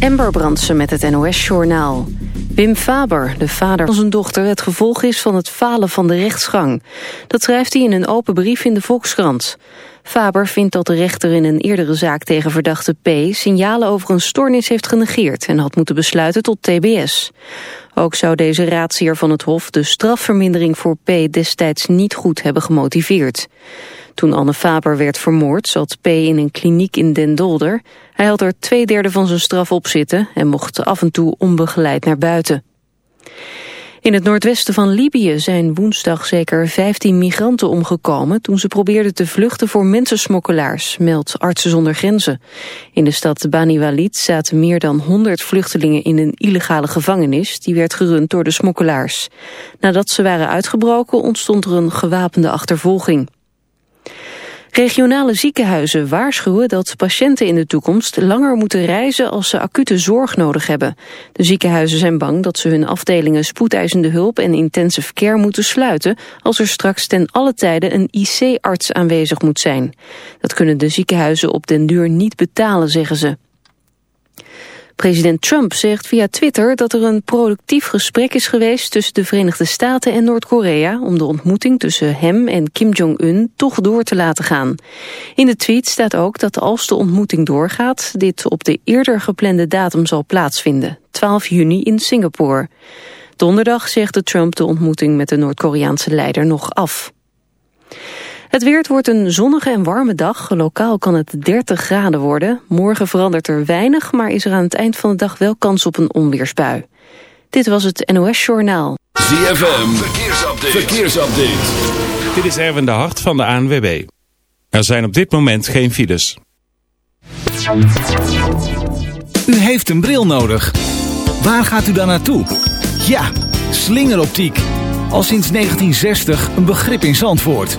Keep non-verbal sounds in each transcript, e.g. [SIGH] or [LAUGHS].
Ember Brandsen met het NOS-journaal. Wim Faber, de vader van zijn dochter, het gevolg is van het falen van de rechtsgang. Dat schrijft hij in een open brief in de Volkskrant. Faber vindt dat de rechter in een eerdere zaak tegen verdachte P... signalen over een stoornis heeft genegeerd en had moeten besluiten tot TBS. Ook zou deze raadsheer van het Hof de strafvermindering voor P destijds niet goed hebben gemotiveerd. Toen Anne Faber werd vermoord zat P in een kliniek in Den Dolder. Hij had er twee derde van zijn straf op zitten en mocht af en toe onbegeleid naar buiten. In het noordwesten van Libië zijn woensdag zeker 15 migranten omgekomen... toen ze probeerden te vluchten voor mensensmokkelaars, meldt Artsen zonder Grenzen. In de stad Bani Walid zaten meer dan 100 vluchtelingen in een illegale gevangenis... die werd gerund door de smokkelaars. Nadat ze waren uitgebroken ontstond er een gewapende achtervolging. Regionale ziekenhuizen waarschuwen dat patiënten in de toekomst langer moeten reizen als ze acute zorg nodig hebben. De ziekenhuizen zijn bang dat ze hun afdelingen spoedeisende hulp en intensive care moeten sluiten als er straks ten alle tijde een IC-arts aanwezig moet zijn. Dat kunnen de ziekenhuizen op den duur niet betalen, zeggen ze. President Trump zegt via Twitter dat er een productief gesprek is geweest tussen de Verenigde Staten en Noord-Korea om de ontmoeting tussen hem en Kim Jong-un toch door te laten gaan. In de tweet staat ook dat als de ontmoeting doorgaat, dit op de eerder geplande datum zal plaatsvinden, 12 juni in Singapore. Donderdag zegt de Trump de ontmoeting met de Noord-Koreaanse leider nog af. Het weer wordt een zonnige en warme dag. Lokaal kan het 30 graden worden. Morgen verandert er weinig, maar is er aan het eind van de dag wel kans op een onweersbui. Dit was het NOS Journaal. ZFM, verkeersupdate. verkeersupdate. Dit is Erwin de Hart van de ANWB. Er zijn op dit moment geen files. U heeft een bril nodig. Waar gaat u dan naartoe? Ja, slingeroptiek. Al sinds 1960 een begrip in Zandvoort.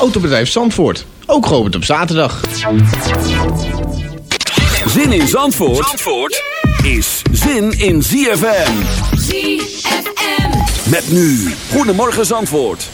Autobedrijf Zandvoort, ook geopend op zaterdag. Zin in Zandvoort, Zandvoort is zin in ZFM. ZFM. Met nu, Goedemorgen Zandvoort.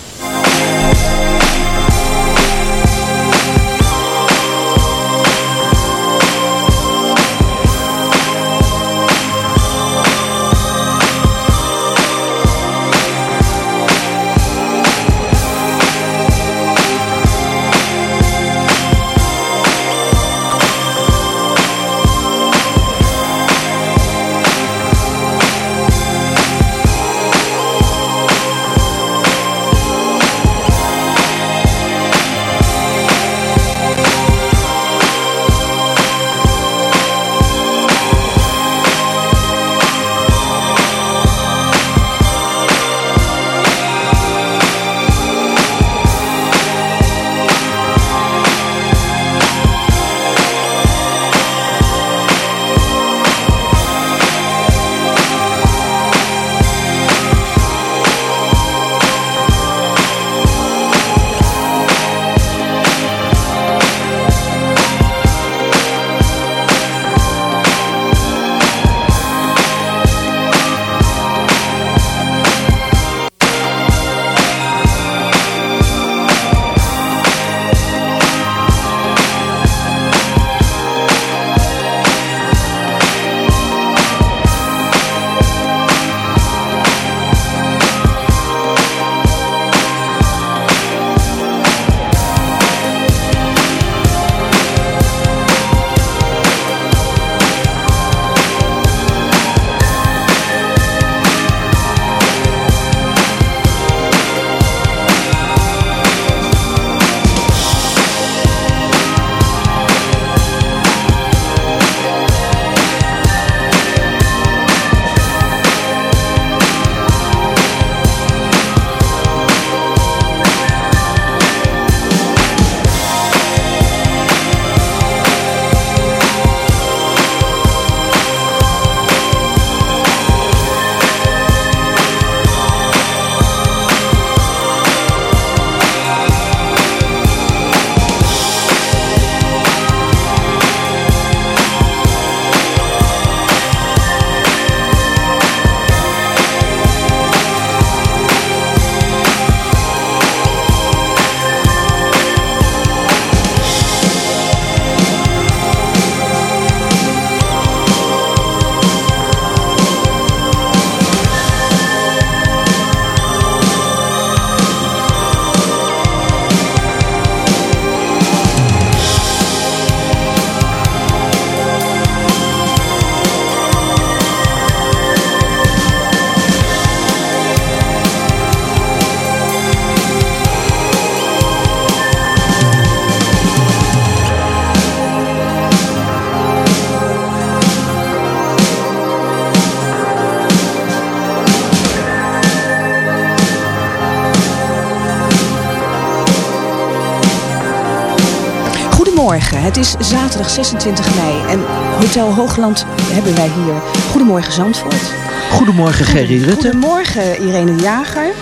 Is zaterdag 26 mei en Hotel Hoogland hebben wij hier. Goedemorgen Zandvoort. Goedemorgen Gerry Rutte. Goedemorgen Irene de Jager.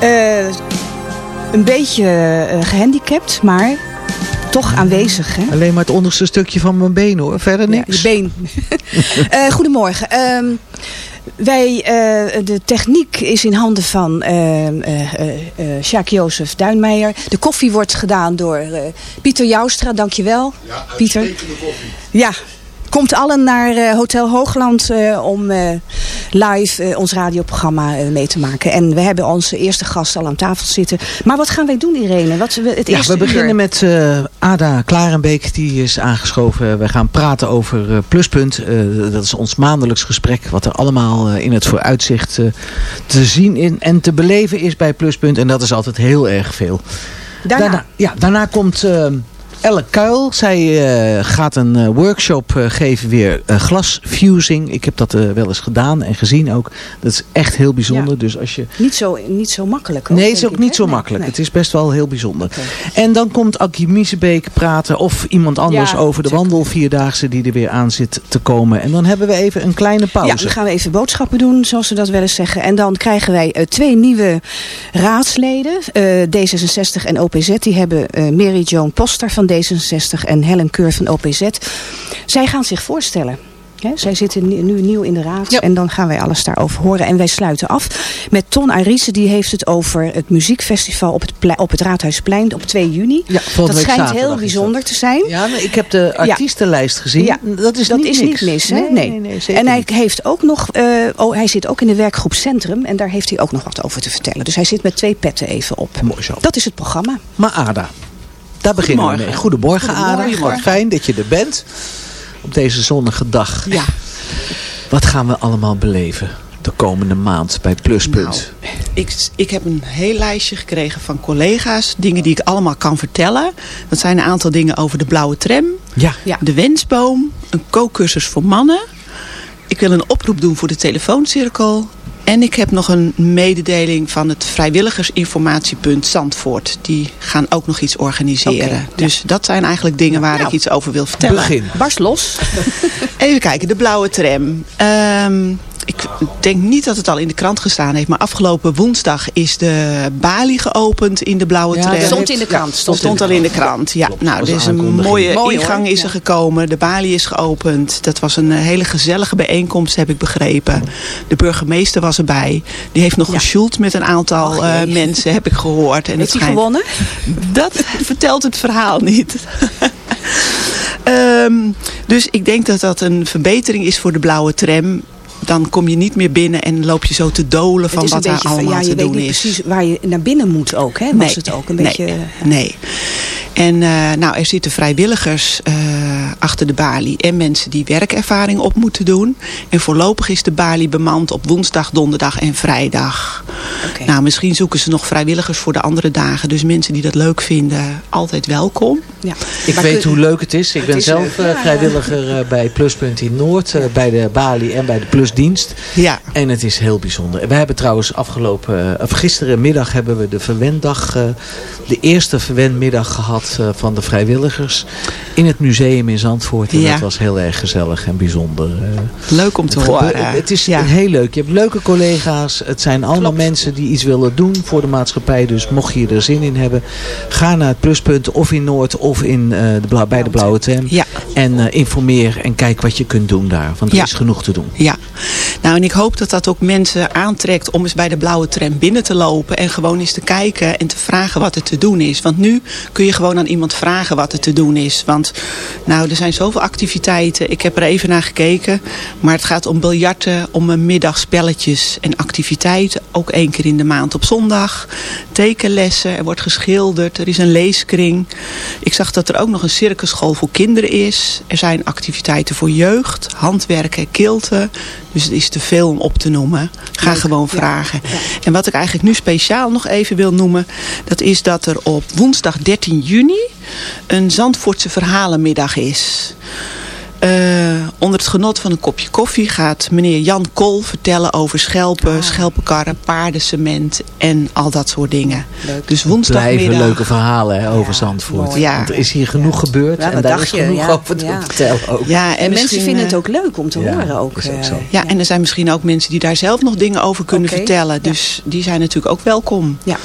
Eh, een beetje eh, gehandicapt, maar toch aanwezig. Hè? Alleen maar het onderste stukje van mijn been hoor, verder Ja, niks. je been. [LAUGHS] Eh, goedemorgen. Ehm, wij, eh, de techniek is in handen van eh eh, eh, Sjaak-Jozef Duinmeijer. De koffie wordt gedaan door eh, Pieter Joustra. Dankjewel, Pieter. Ja, komt allen naar eh, Hotel Hoogland om live eh, ons radioprogramma eh, mee te maken. En we hebben onze eerste gast al aan tafel zitten. Maar wat gaan wij doen, Irene? Wat, we- het Ja, we beginnen uur. met eh, Ada Klarenbeek, die is aangeschoven. We gaan praten over Pluspunt. Dat is ons maandelijks gesprek, wat er allemaal in het vooruitzicht te zien in, en te beleven is bij Pluspunt. En dat is altijd heel erg veel. Daarna. ja, daarna komt Elle Kuil. Zij eh, gaat een eh, workshop eh, geven weer glasfusing. Ik heb dat wel eens gedaan en gezien ook. Dat is echt heel bijzonder. Ja. Dus als je Niet zo, niet zo makkelijk. hoor, Nee, het is ook ik, niet zo makkelijk. nee. Het is best wel heel bijzonder. En dan komt Akkie Miezebeek praten of iemand anders Ja, over de wandelvierdaagse die er weer aan zit te komen. En dan hebben we even een kleine Ja, pauze. dan gaan we even boodschappen doen, zoals ze dat wel eens zeggen. En dan krijgen wij twee nieuwe raadsleden. eh, D66 en OPZ. Die hebben Mary Joan Poster van D66 en Helen Keur van OPZ. Zij gaan zich voorstellen. Zij zitten nu nieuw in de raad en dan gaan wij alles daarover horen. En wij sluiten af met Ton Arice. Die heeft het over het muziekfestival op het, op het Raadhuisplein op 2 juni. Ja, dat schijnt heel bijzonder te zijn. Ja, maar ik heb de artiestenlijst gezien. Dat is, dat niet, is niks. niet mis. Hè? Nee, Nee. nee, nee, zeker en hij niet. heeft ook nog, eh, oh, hij zit ook in de werkgroep Centrum en daar heeft hij ook nog wat over te vertellen. Dus hij zit met twee petten even op. Mooi zo. Dat is het programma. Maar Ada, daar beginnen we mee. Goedemorgen. Goedemorgen. Wat fijn dat je er bent. Op deze zonnige dag. Ja. Wat gaan we allemaal beleven de komende maand bij Pluspunt? Ik, ik heb een heel lijstje gekregen van collega's. Dingen die ik allemaal kan vertellen. Dat zijn een aantal dingen over de blauwe tram. Ja. Ja. De wensboom. Een kookcursus voor mannen. Ik wil een oproep doen voor de telefooncirkel. En ik heb nog een mededeling van het vrijwilligersinformatiepunt Zandvoort. Die gaan ook nog iets organiseren. Dus dat zijn eigenlijk dingen waar Nou, ik iets over wil vertellen. Begin. Barst los. [LAUGHS] Even kijken, de blauwe tram. Ehm, ik denk niet dat het al in de krant gestaan heeft. Maar afgelopen woensdag is de balie geopend in de blauwe Ja, tram. dat Stond in de krant. Stond, stond al in de krant. Ja, nou, er een is een mooie Mooi, hoor. ingang is er Ja. gekomen. De balie is geopend. Dat was een eh, hele gezellige bijeenkomst, heb ik begrepen. De burgemeester was erbij. Die heeft nog Ja. gesjoeld met een aantal eh, mensen, heb ik gehoord. En Heeft het hij schijnt- gewonnen? dat [LAUGHS] vertelt het verhaal niet. [LAUGHS] Ehm, dus ik denk dat dat een verbetering is voor de blauwe tram. Dan kom je niet meer binnen en loop je zo te dolen van wat daar allemaal ja, je te weet doen niet is. precies waar je naar binnen moet ook. Hè? Was het ook een nee, beetje... Nee. En eh, nou, er zitten vrijwilligers eh, achter de balie en mensen die werkervaring op moeten doen. En voorlopig is de balie bemand op woensdag, donderdag en vrijdag. Oké. Nou, misschien zoeken ze nog vrijwilligers voor de andere dagen. Dus mensen die dat leuk vinden, altijd welkom. ja. Ik Maar weet hoe leuk het is. Ik ben is zelf leuk. eh, vrijwilliger eh, bij Pluspunt in Noord. eh, bij de Bali en bij de Plusdienst. Ja. En het is heel bijzonder. We hebben trouwens afgelopen, eh, of gisterenmiddag hebben we de verwenddag, eh, de eerste verwendmiddag gehad eh, van de vrijwilligers in het museum in Zandvoort. En Ja. dat was heel erg gezellig en bijzonder. Leuk om te Het horen. Het is ja. heel leuk. Je hebt leuke collega's. Het zijn allemaal Klopt. mensen die iets willen doen voor de maatschappij. Dus mocht je er zin in hebben, ga naar het pluspunt of in Noord of in, de blauw, bij de Blauwe Tram. Ja. En informeer en kijk wat je kunt doen daar. Want er Ja. is genoeg te doen. Ja, nou en ik hoop dat dat ook mensen aantrekt om eens bij de blauwe tram binnen te lopen en gewoon eens te kijken en te vragen wat er te doen is. Want nu kun je gewoon aan iemand vragen wat er te doen is. Want nou, er zijn zoveel activiteiten. Ik heb er even naar gekeken. Maar het gaat om biljarten, om middagspelletjes en activiteiten. Ook één keer in de maand op zondag. Tekenlessen, er wordt geschilderd, er is een leeskring. Ik zag dat er ook nog een circusschool voor kinderen is. Er zijn activiteiten voor jeugd, handwerken, kilten. Dus het is te veel om op te noemen. Ga Leuk, gewoon ja. vragen. En wat ik eigenlijk nu speciaal nog even wil noemen... dat is dat er op woensdag 13 juni... een Zandvoortse verhalenmiddag is. Ehm, onder het genot van een kopje koffie gaat meneer Jan Kool vertellen over schelpen, Ah. schelpenkarren, paardencement en al dat soort dingen. Leuk. Dus Blijven woensdagmiddag. leuke verhalen hè, over Zandvoort. Ja. Want er is hier genoeg gebeurd Ja, en daar is je? genoeg Ja, over te ja. vertellen ook. Ja, en, En mensen vinden eh, het ook leuk om te ja, horen ook. is ook eh, zo. Ja, en er zijn misschien ook mensen die daar zelf nog dingen over kunnen vertellen. ja. Dus die zijn natuurlijk ook welkom. Ja.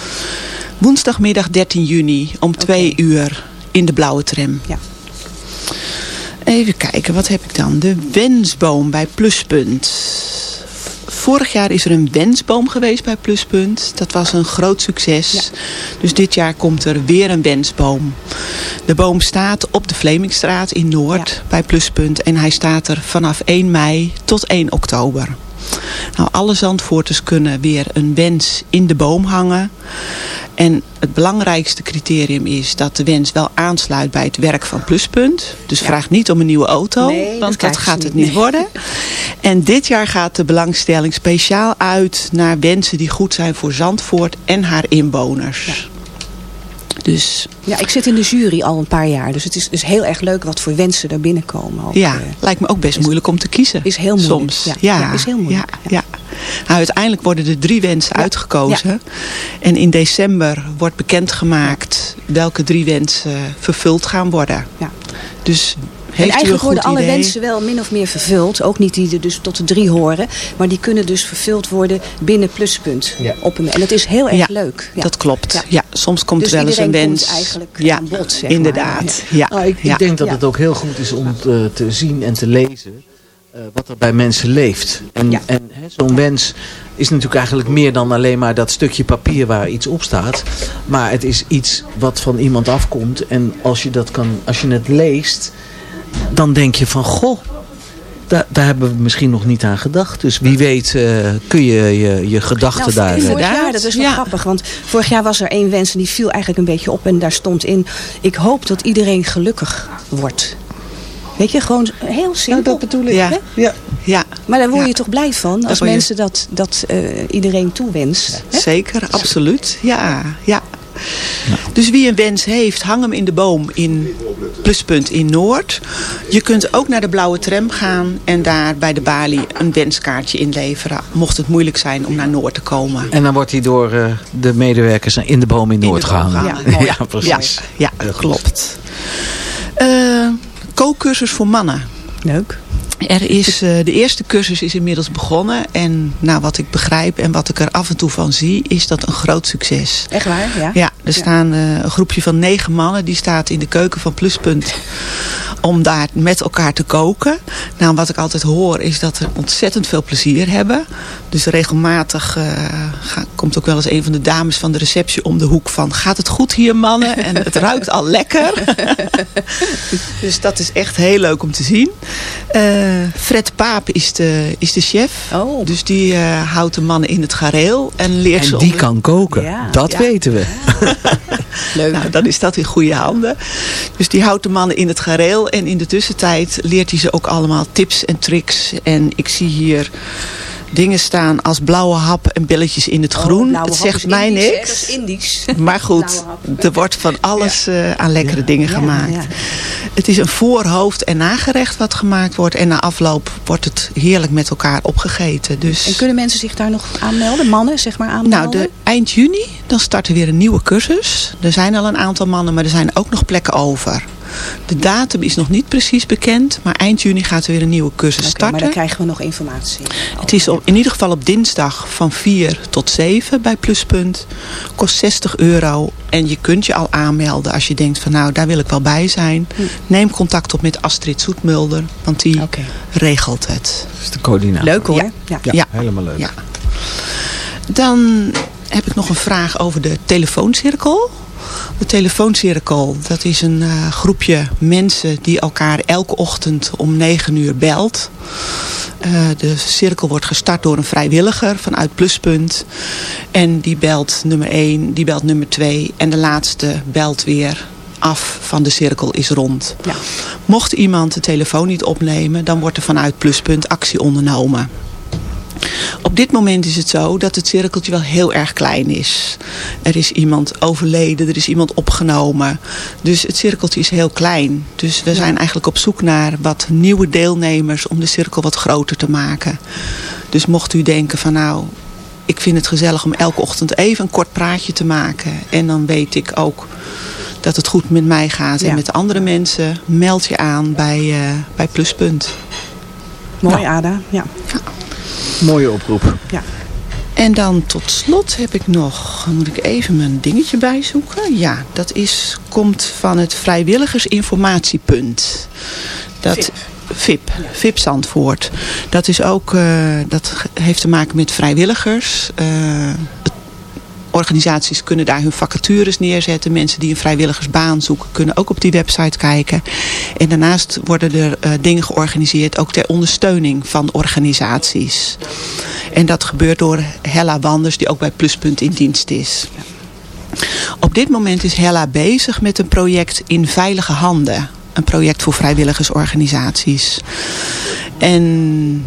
Woensdagmiddag 13 juni om 2 uur in de blauwe tram. Ja. Even kijken, wat heb ik dan? De wensboom bij Pluspunt. Vorig jaar is er een wensboom geweest bij Pluspunt. Dat was een groot succes. Dus dit jaar komt er weer een wensboom. De boom staat op de Vlemingstraat in Noord Ja. bij Pluspunt. En hij staat er vanaf 1 mei tot 1 oktober. Nou, alle Zandvoorters kunnen weer een wens in de boom hangen. En het belangrijkste criterium is dat de wens wel aansluit bij het werk van Pluspunt. Dus vraag niet om een nieuwe auto, Nee, want dat gaat het niet. niet worden. En dit jaar gaat de belangstelling speciaal uit naar wensen die goed zijn voor Zandvoort en haar inwoners. Dus Ja, ik zit in de jury al een paar jaar. Dus het is dus heel erg leuk wat voor wensen er binnenkomen. Ook, ja, eh. lijkt me ook best moeilijk om te kiezen. Is heel moeilijk, Soms. ja. Ja, Ja, is heel moeilijk, Ja, ja. Nou, uiteindelijk worden er drie wensen uitgekozen. En in december wordt bekendgemaakt welke drie wensen vervuld gaan worden. Ja. Dus En eigenlijk worden alle idee? wensen wel min of meer vervuld. Ook niet die er dus tot de drie horen. Maar die kunnen dus vervuld worden binnen pluspunt. Ja. Op een, en dat is heel erg Ja, leuk. Ja. Dat klopt. Ja. Ja. soms komt Dus er wel eens een wens. komt eigenlijk ja, aan bod, zeg inderdaad. Ja. Nou, ik, ja. ik denk dat Ja. het ook heel goed is om te, te zien en te lezen eh, wat er bij mensen leeft. En, Ja. en hè, zo'n wens is natuurlijk eigenlijk meer dan alleen maar dat stukje papier waar iets op staat. Maar het is iets wat van iemand afkomt. En als je, dat kan, als je het leest, dan denk je van goh. Daar, daar hebben we misschien nog niet aan gedacht. Dus wie weet eh, kun je je, je gedachten Nou, daar... vorig jaar, dat is wel ja. grappig. Want vorig jaar was er één wens en die viel eigenlijk een beetje op. En daar stond in, ik hoop dat iedereen gelukkig wordt. Weet je, gewoon heel simpel. Ja. Hè? ja. ja, Maar daar word je Ja. toch blij van als je- mensen dat, dat eh, iedereen toewenst. hè? zeker, absoluut. Ja, ja. Dus wie een wens heeft, hang hem in de boom in Pluspunt in Noord. Je kunt ook naar de blauwe tram gaan en daar bij de balie een wenskaartje inleveren. Mocht het moeilijk zijn om naar Noord te komen. En dan wordt hij door eh, de medewerkers in de boom in Noord gehangen. Ja, [LAUGHS] precies. Ja, ja klopt. Eh kookcursus voor mannen. Leuk. Er is, eh, de eerste cursus is inmiddels begonnen. En nou, wat ik begrijp en wat ik er af en toe van zie, is dat een groot succes. Echt waar, ja? Ja, er staan eh, een groepje van negen mannen. Die staat in de keuken van Pluspunt om daar met elkaar te koken. Nou, wat ik altijd hoor is dat ze ontzettend veel plezier hebben. Dus regelmatig eh, ga- komt ook wel eens een van de dames van de receptie om de hoek van... gaat het goed hier mannen? En het [LAUGHS] ruikt al lekker. [LAUGHS] dus dat is echt heel leuk om te zien. Eh, Fred Paap is de, is de chef. Oh. Dus die eh, houdt de mannen in het gareel en leert ze En die kan koken. Ja. dat Ja. weten we. [LAUGHS] Leuk. Nou, dan is dat in goede handen. Dus die houdt de mannen in het gareel. En in de tussentijd leert hij ze ook allemaal tips en tricks. En ik zie hier dingen staan als blauwe hap en belletjes in het groen. Oh, het hap zegt is mij Indisch, hè? niks. Dat is Indisch. Maar goed, er wordt van alles eh, aan lekkere dingen gemaakt. ja. Het is een voorhoofd en nagerecht wat gemaakt wordt. En na afloop wordt het heerlijk met elkaar opgegeten. Dus... En kunnen mensen zich daar nog aanmelden? Mannen, zeg maar, aanmelden? Nou, de, eind juni dan start er weer een nieuwe cursus. Er zijn al een aantal mannen, maar er zijn ook nog plekken over. De datum is nog niet precies bekend, maar eind juni gaat er weer een nieuwe cursus starten. maar dan krijgen we nog informatie. Het is op, in ieder geval op dinsdag van 4 tot 7 bij Pluspunt. Kost 60 euro en je kunt je al aanmelden als je denkt van nou daar wil ik wel bij zijn. Neem contact op met Astrid Zoetmulder, want die regelt het. Dat is de coördinator. Leuk hoor. Ja. Ja. Ja, Ja. helemaal leuk. Ja. Dan heb ik nog een vraag over de telefooncirkel. De telefooncirkel, dat is een eh, groepje mensen die elkaar elke ochtend om 9 uur belt. Eh, de cirkel wordt gestart door een vrijwilliger vanuit Pluspunt. En die belt nummer 1, die belt nummer 2 en de laatste belt weer af van de cirkel is rond. Ja. Mocht iemand de telefoon niet opnemen, dan wordt er vanuit Pluspunt actie ondernomen. Op dit moment is het zo dat het cirkeltje wel heel erg klein is. Er is iemand overleden, er is iemand opgenomen. Dus het cirkeltje is heel klein. Dus we zijn eigenlijk op zoek naar wat nieuwe deelnemers om de cirkel wat groter te maken. Dus mocht u denken van nou, ik vind het gezellig om elke ochtend even een kort praatje te maken. En dan weet ik ook dat het goed met mij gaat en Ja. met de andere mensen. Meld je aan bij, eh, bij Pluspunt. Mooi Nou. Ada. Ja. Mooie oproep. ja. En dan tot slot heb ik nog, dan moet ik even mijn dingetje bijzoeken. Ja, dat is, komt van het vrijwilligersinformatiepunt. Dat, VIP, VIP Zandvoort. Dat is ook, eh, dat heeft te maken met vrijwilligers. Eh, het- organisaties kunnen daar hun vacatures neerzetten. Mensen die een vrijwilligersbaan zoeken kunnen ook op die website kijken. En daarnaast worden er eh, dingen georganiseerd ook ter ondersteuning van organisaties. En dat gebeurt door Hella Wanders die ook bij Pluspunt in dienst is. Op dit moment is Hella bezig met een project in veilige handen. Een project voor vrijwilligersorganisaties. En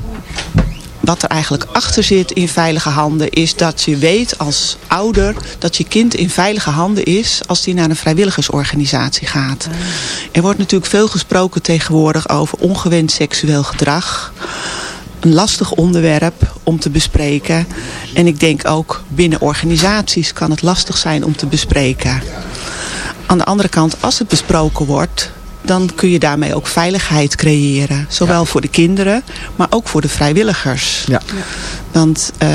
wat er eigenlijk achter zit in veilige handen is dat je weet als ouder dat je kind in veilige handen is als die naar een vrijwilligersorganisatie gaat. Er wordt natuurlijk veel gesproken tegenwoordig over ongewend seksueel gedrag. Een lastig onderwerp om te bespreken. En ik denk ook binnen organisaties kan het lastig zijn om te bespreken. Aan de andere kant, als het besproken wordt, dan kun je daarmee ook veiligheid creëren. Zowel voor de kinderen, maar ook voor de vrijwilligers. Ja. Want eh,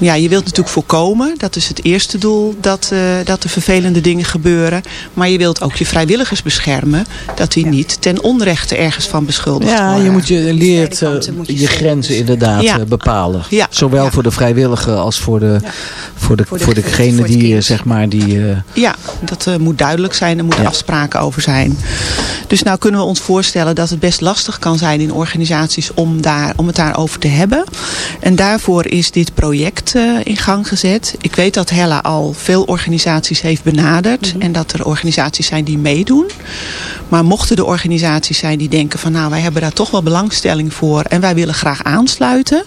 ja, je wilt natuurlijk voorkomen, dat is het eerste doel, dat, eh, dat er vervelende dingen gebeuren. Maar je wilt ook je vrijwilligers beschermen, dat die niet ten onrechte ergens van beschuldigd Ja, worden. je, moet je leert eh, moet je grenzen inderdaad Ja. eh, bepalen. Ja. Zowel Ja. voor de vrijwilliger als voor de, voor de, Voor voor de- degene voor die, zeg maar, die... Ja, dat moet duidelijk zijn. Er moeten Ja. afspraken over zijn. Dus nou kunnen we ons voorstellen dat het best lastig kan zijn in organisaties om, daar, om het daarover te hebben. En daarvoor is dit project eh, in gang gezet. Ik weet dat Hella al veel organisaties heeft benaderd. En dat er organisaties zijn die meedoen. Maar mochten er organisaties zijn die denken van nou wij hebben daar toch wel belangstelling voor. En wij willen graag aansluiten.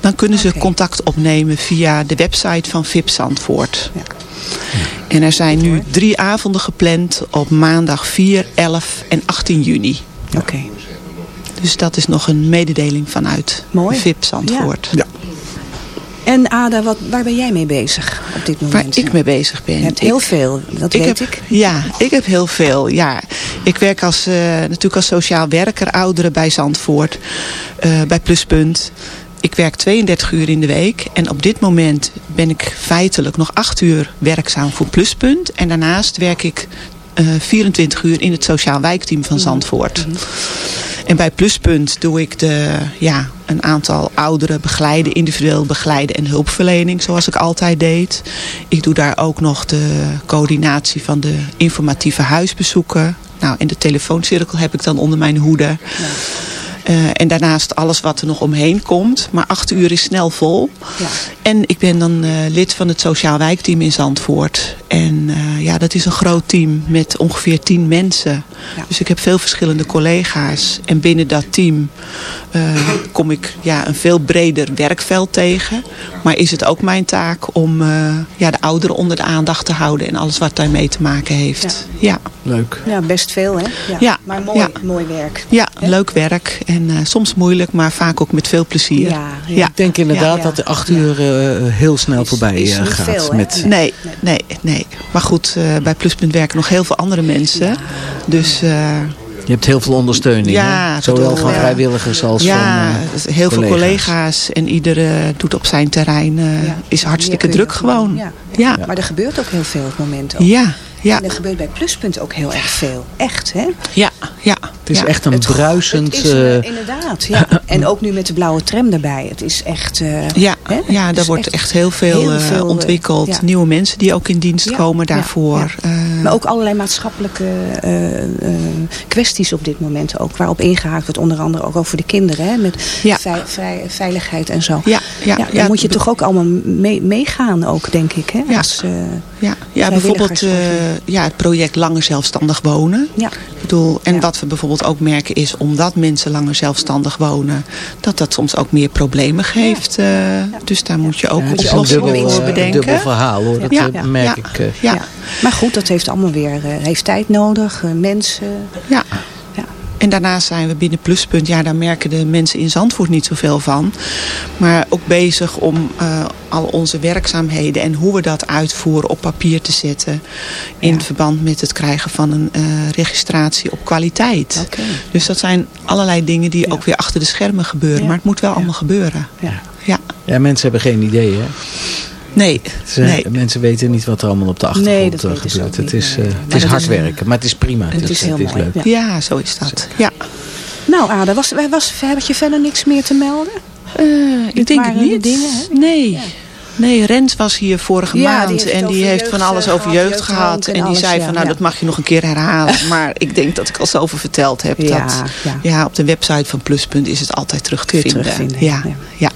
Dan kunnen ze contact opnemen via de website van VIP Zandvoort. En er zijn nu drie avonden gepland op maandag 4, 11 en 18 juni. Oké. Dus dat is nog een mededeling vanuit Mooi. VIP Zandvoort. En Ada, wat, waar ben jij mee bezig op dit Waar moment? ik mee bezig ben. Je hebt heel Ik- veel, dat ik weet heb, ik. Ja, ik heb heel veel. Ja. Ik werk als, eh, natuurlijk als sociaal werker ouderen bij Zandvoort. eh, bij Pluspunt. Ik werk 32 uur in de week. En op dit moment ben ik feitelijk nog 8 uur werkzaam voor Pluspunt. En daarnaast werk ik eh, 24 uur in het sociaal wijkteam van Zandvoort. En bij Pluspunt doe ik de, ja, een aantal ouderen begeleiden, individueel begeleiden en hulpverlening, zoals ik altijd deed. Ik doe daar ook nog de coördinatie van de informatieve huisbezoeken. Nou, en de telefooncirkel heb ik dan onder mijn hoede. Eh, en daarnaast alles wat er nog omheen komt. Maar acht uur is snel vol. Ja. En ik ben dan eh, lid van het sociaal wijkteam in Zandvoort. En eh, ja, dat is een groot team met ongeveer tien mensen. Ja. Dus ik heb veel verschillende collega's. En binnen dat team eh, kom ik ja, een veel breder werkveld tegen. Maar is het ook mijn taak om eh, ja, de ouderen onder de aandacht te houden. En alles wat daarmee te maken heeft. Ja, leuk. Ja, best veel hè? Ja. Ja, Maar mooi, ja. mooi werk. ja leuk werk. En eh, soms moeilijk, maar vaak ook met veel plezier. Ja, ja. Ik denk inderdaad Ja. dat de acht uur eh, heel snel Is- voorbij is eh, niet gaat. veel, met, Nee, nee, nee. Maar goed, eh, bij Pluspunt werken nog heel veel andere mensen. Dus eh, je hebt heel veel ondersteuning. Ja, hè? Zowel van vrijwilligers als ja, van eh, heel veel collega's. En ieder doet op zijn terrein. eh, Ja. Is hartstikke druk gewoon. Ja, Maar er gebeurt ook heel veel op het moment ook. ja, ja, En er gebeurt bij Pluspunt ook heel erg veel. Echt, hè? ja. ja. Het is ja. echt een Het- bruisend... Het is, eh, inderdaad, ja. [CLEARS THROAT] En ook nu met de blauwe tram erbij. Het is echt... eh, Ja, hè? ja daar wordt echt heel veel, heel eh, veel, ontwikkeld. ja. Nieuwe mensen die ook in dienst Ja, komen daarvoor. ja. Eh, Maar ook allerlei maatschappelijke eh, eh, kwesties op dit moment ook. Waarop ingehaakt wordt, onder andere ook over de kinderen. Hè, met Ja. vei- vrij- veiligheid en zo. ja, ja, Ja, ja, dan moet je toch ook allemaal mee- meegaan ook, denk ik. Hè? Ja. Als, eh, Ja, ja bijvoorbeeld uh, ja, het project Langer Zelfstandig Wonen. Ja. Ik bedoel, en wat we bijvoorbeeld ook merken is, omdat mensen langer zelfstandig wonen, dat dat soms ook meer problemen geeft. Uh, dus daar moet je ook ja, oplossingen dubbel, voor bedenken. dubbel verhaal hoor, dat ja. merk ik. Uh, ja. Maar goed, dat heeft allemaal weer heeft tijd nodig, mensen. Ja. En daarnaast zijn we binnen Pluspunt, ja daar merken de mensen in Zandvoort niet zoveel van. Maar ook bezig om uh, al onze werkzaamheden en hoe we dat uitvoeren op papier te zetten. In ja. verband met het krijgen van een uh, registratie op kwaliteit. Okay. Dus dat zijn allerlei dingen die ja. ook weer achter de schermen gebeuren. Maar het moet wel allemaal gebeuren. Ja. Ja. ja, mensen hebben geen idee hè? Nee, Ze, nee. Mensen weten niet wat er allemaal op de achtergrond nee, dat gebeurt. Het niet. is, het is hard is, werken, maar het is prima. Het, het is, heel het is mooi. leuk. Ja. ja, zo is dat. Ja. Nou Ada, was, was, had je verder niks meer te melden? Uh, ik denk het niet. Dingen, nee. Ja. Nee, Rens was hier vorige ja, maand die en die heeft van alles over jeugd, jeugd gehad. En, en die alles, zei ja, van nou ja. dat mag je nog een keer herhalen. [LAUGHS] maar ik denk dat ik al zoveel verteld heb. Ja, dat, ja. ja, op de website van Pluspunt is het altijd terug te vinden. Terugvinden, ja, ja.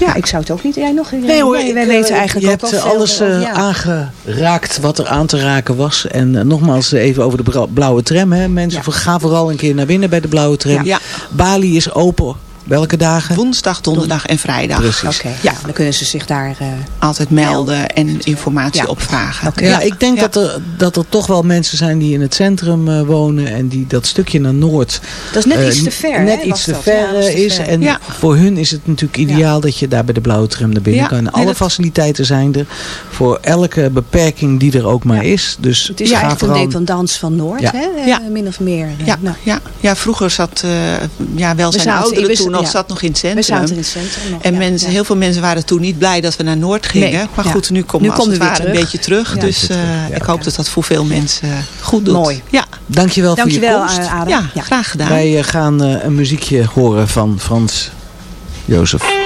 Ja, ik zou het ook niet. Jij nog? Nee hoor, wij ik, weten eigenlijk je ook hebt veel alles ja. aangeraakt wat er aan te raken was. En nogmaals even over de blauwe tram. Hè. Mensen, ja. ga vooral een keer naar binnen bij de blauwe tram. Ja. Bali is open. Welke dagen? Woensdag, donderdag en vrijdag. Precies. Okay, ja. ja. Dan kunnen ze zich daar uh, altijd melden en informatie ja. opvragen. Okay. Ja, ik denk Dat, er, dat er toch wel mensen zijn die in het centrum uh, wonen en die dat stukje naar Noord. Dat is net uh, iets te ver. Net hè, iets te ver ja, is. ver. En voor hun is het natuurlijk ideaal dat je daar bij de blauwe tram naar binnen kan. En alle dat... faciliteiten zijn er voor elke beperking die er ook maar is. Dus het is ga echt vooral... een dependance van Noord, ja. hè? Ja. min of meer. Ja, nou. ja. ja vroeger zat uh, ja, wel zijn ouderen toen nog ja. zat nog in het centrum. We zaten in het centrum nog, En ja, mensen, ja. heel veel mensen waren toen niet blij dat we naar Noord gingen. Nee, maar ja. goed, nu komen Nu we als komt het het weer ware een terug. beetje terug. Ja. Dus uh, Ja. ik hoop dat dat voor veel mensen goed doet. Mooi. Ja. Dankjewel, Dankjewel voor je komst. Ada. Ja, Ja. graag gedaan. Wij uh, gaan uh, een muziekje horen van Frans Jozef.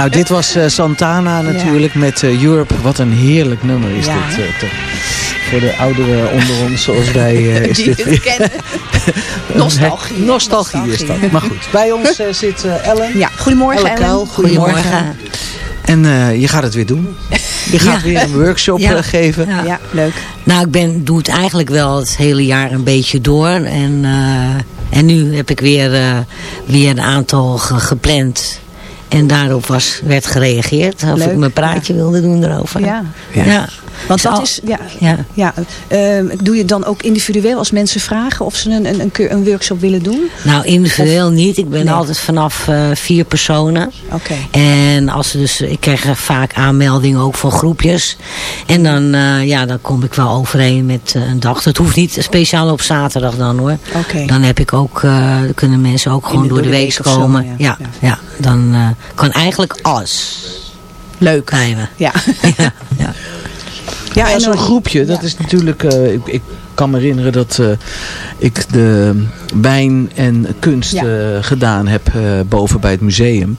Nou, dit was eh, Santana natuurlijk met eh, Europe. Wat een heerlijk nummer is Ja, dit. eh, toch. voor de ouderen onder ons, zoals wij, eh, [LAUGHS] is Die dit het kennen. [LAUGHS] Nostalgie. Nostalgie is dat. Maar goed, bij ons zit eh, Ellen. Ja, goedemorgen Ellen. Kuil, goedemorgen. En eh, je gaat het weer doen. Je gaat Ja. weer een workshop [LAUGHS] Ja. geven. Ja. Ja, leuk. Nou, ik ben, doe het eigenlijk wel het hele jaar een beetje door. En, eh, en nu heb ik weer, eh, weer een aantal ge- gepland. En daarop was, werd gereageerd. Of Leuk, ik mijn praatje wilde doen erover. Ja. Ja. Want Dus dat al- is, ja, Ja. ja ehm, doe je het dan ook individueel als mensen vragen of ze een, een, een, workshop willen doen? Nou, individueel niet. Ik ben Nee. altijd vanaf eh, vier personen. Oké. En als ze dus, ik krijg vaak aanmeldingen ook van groepjes. En dan, eh, ja, dan kom ik wel overeen met eh, een dag. Dat hoeft niet speciaal op zaterdag dan hoor. Oké. Dan heb ik ook, kunnen mensen ook gewoon de- door de, week komen. ja. ja, Ja. ja. dan kan eigenlijk alles Leuk. bij me. Ja. [LAUGHS] ja, [LAUGHS] ja. En zo'n groepje, dat is natuurlijk... eh, ik, ik kan me herinneren dat eh, ik de wijn en kunst Ja. eh, gedaan heb boven bij het museum.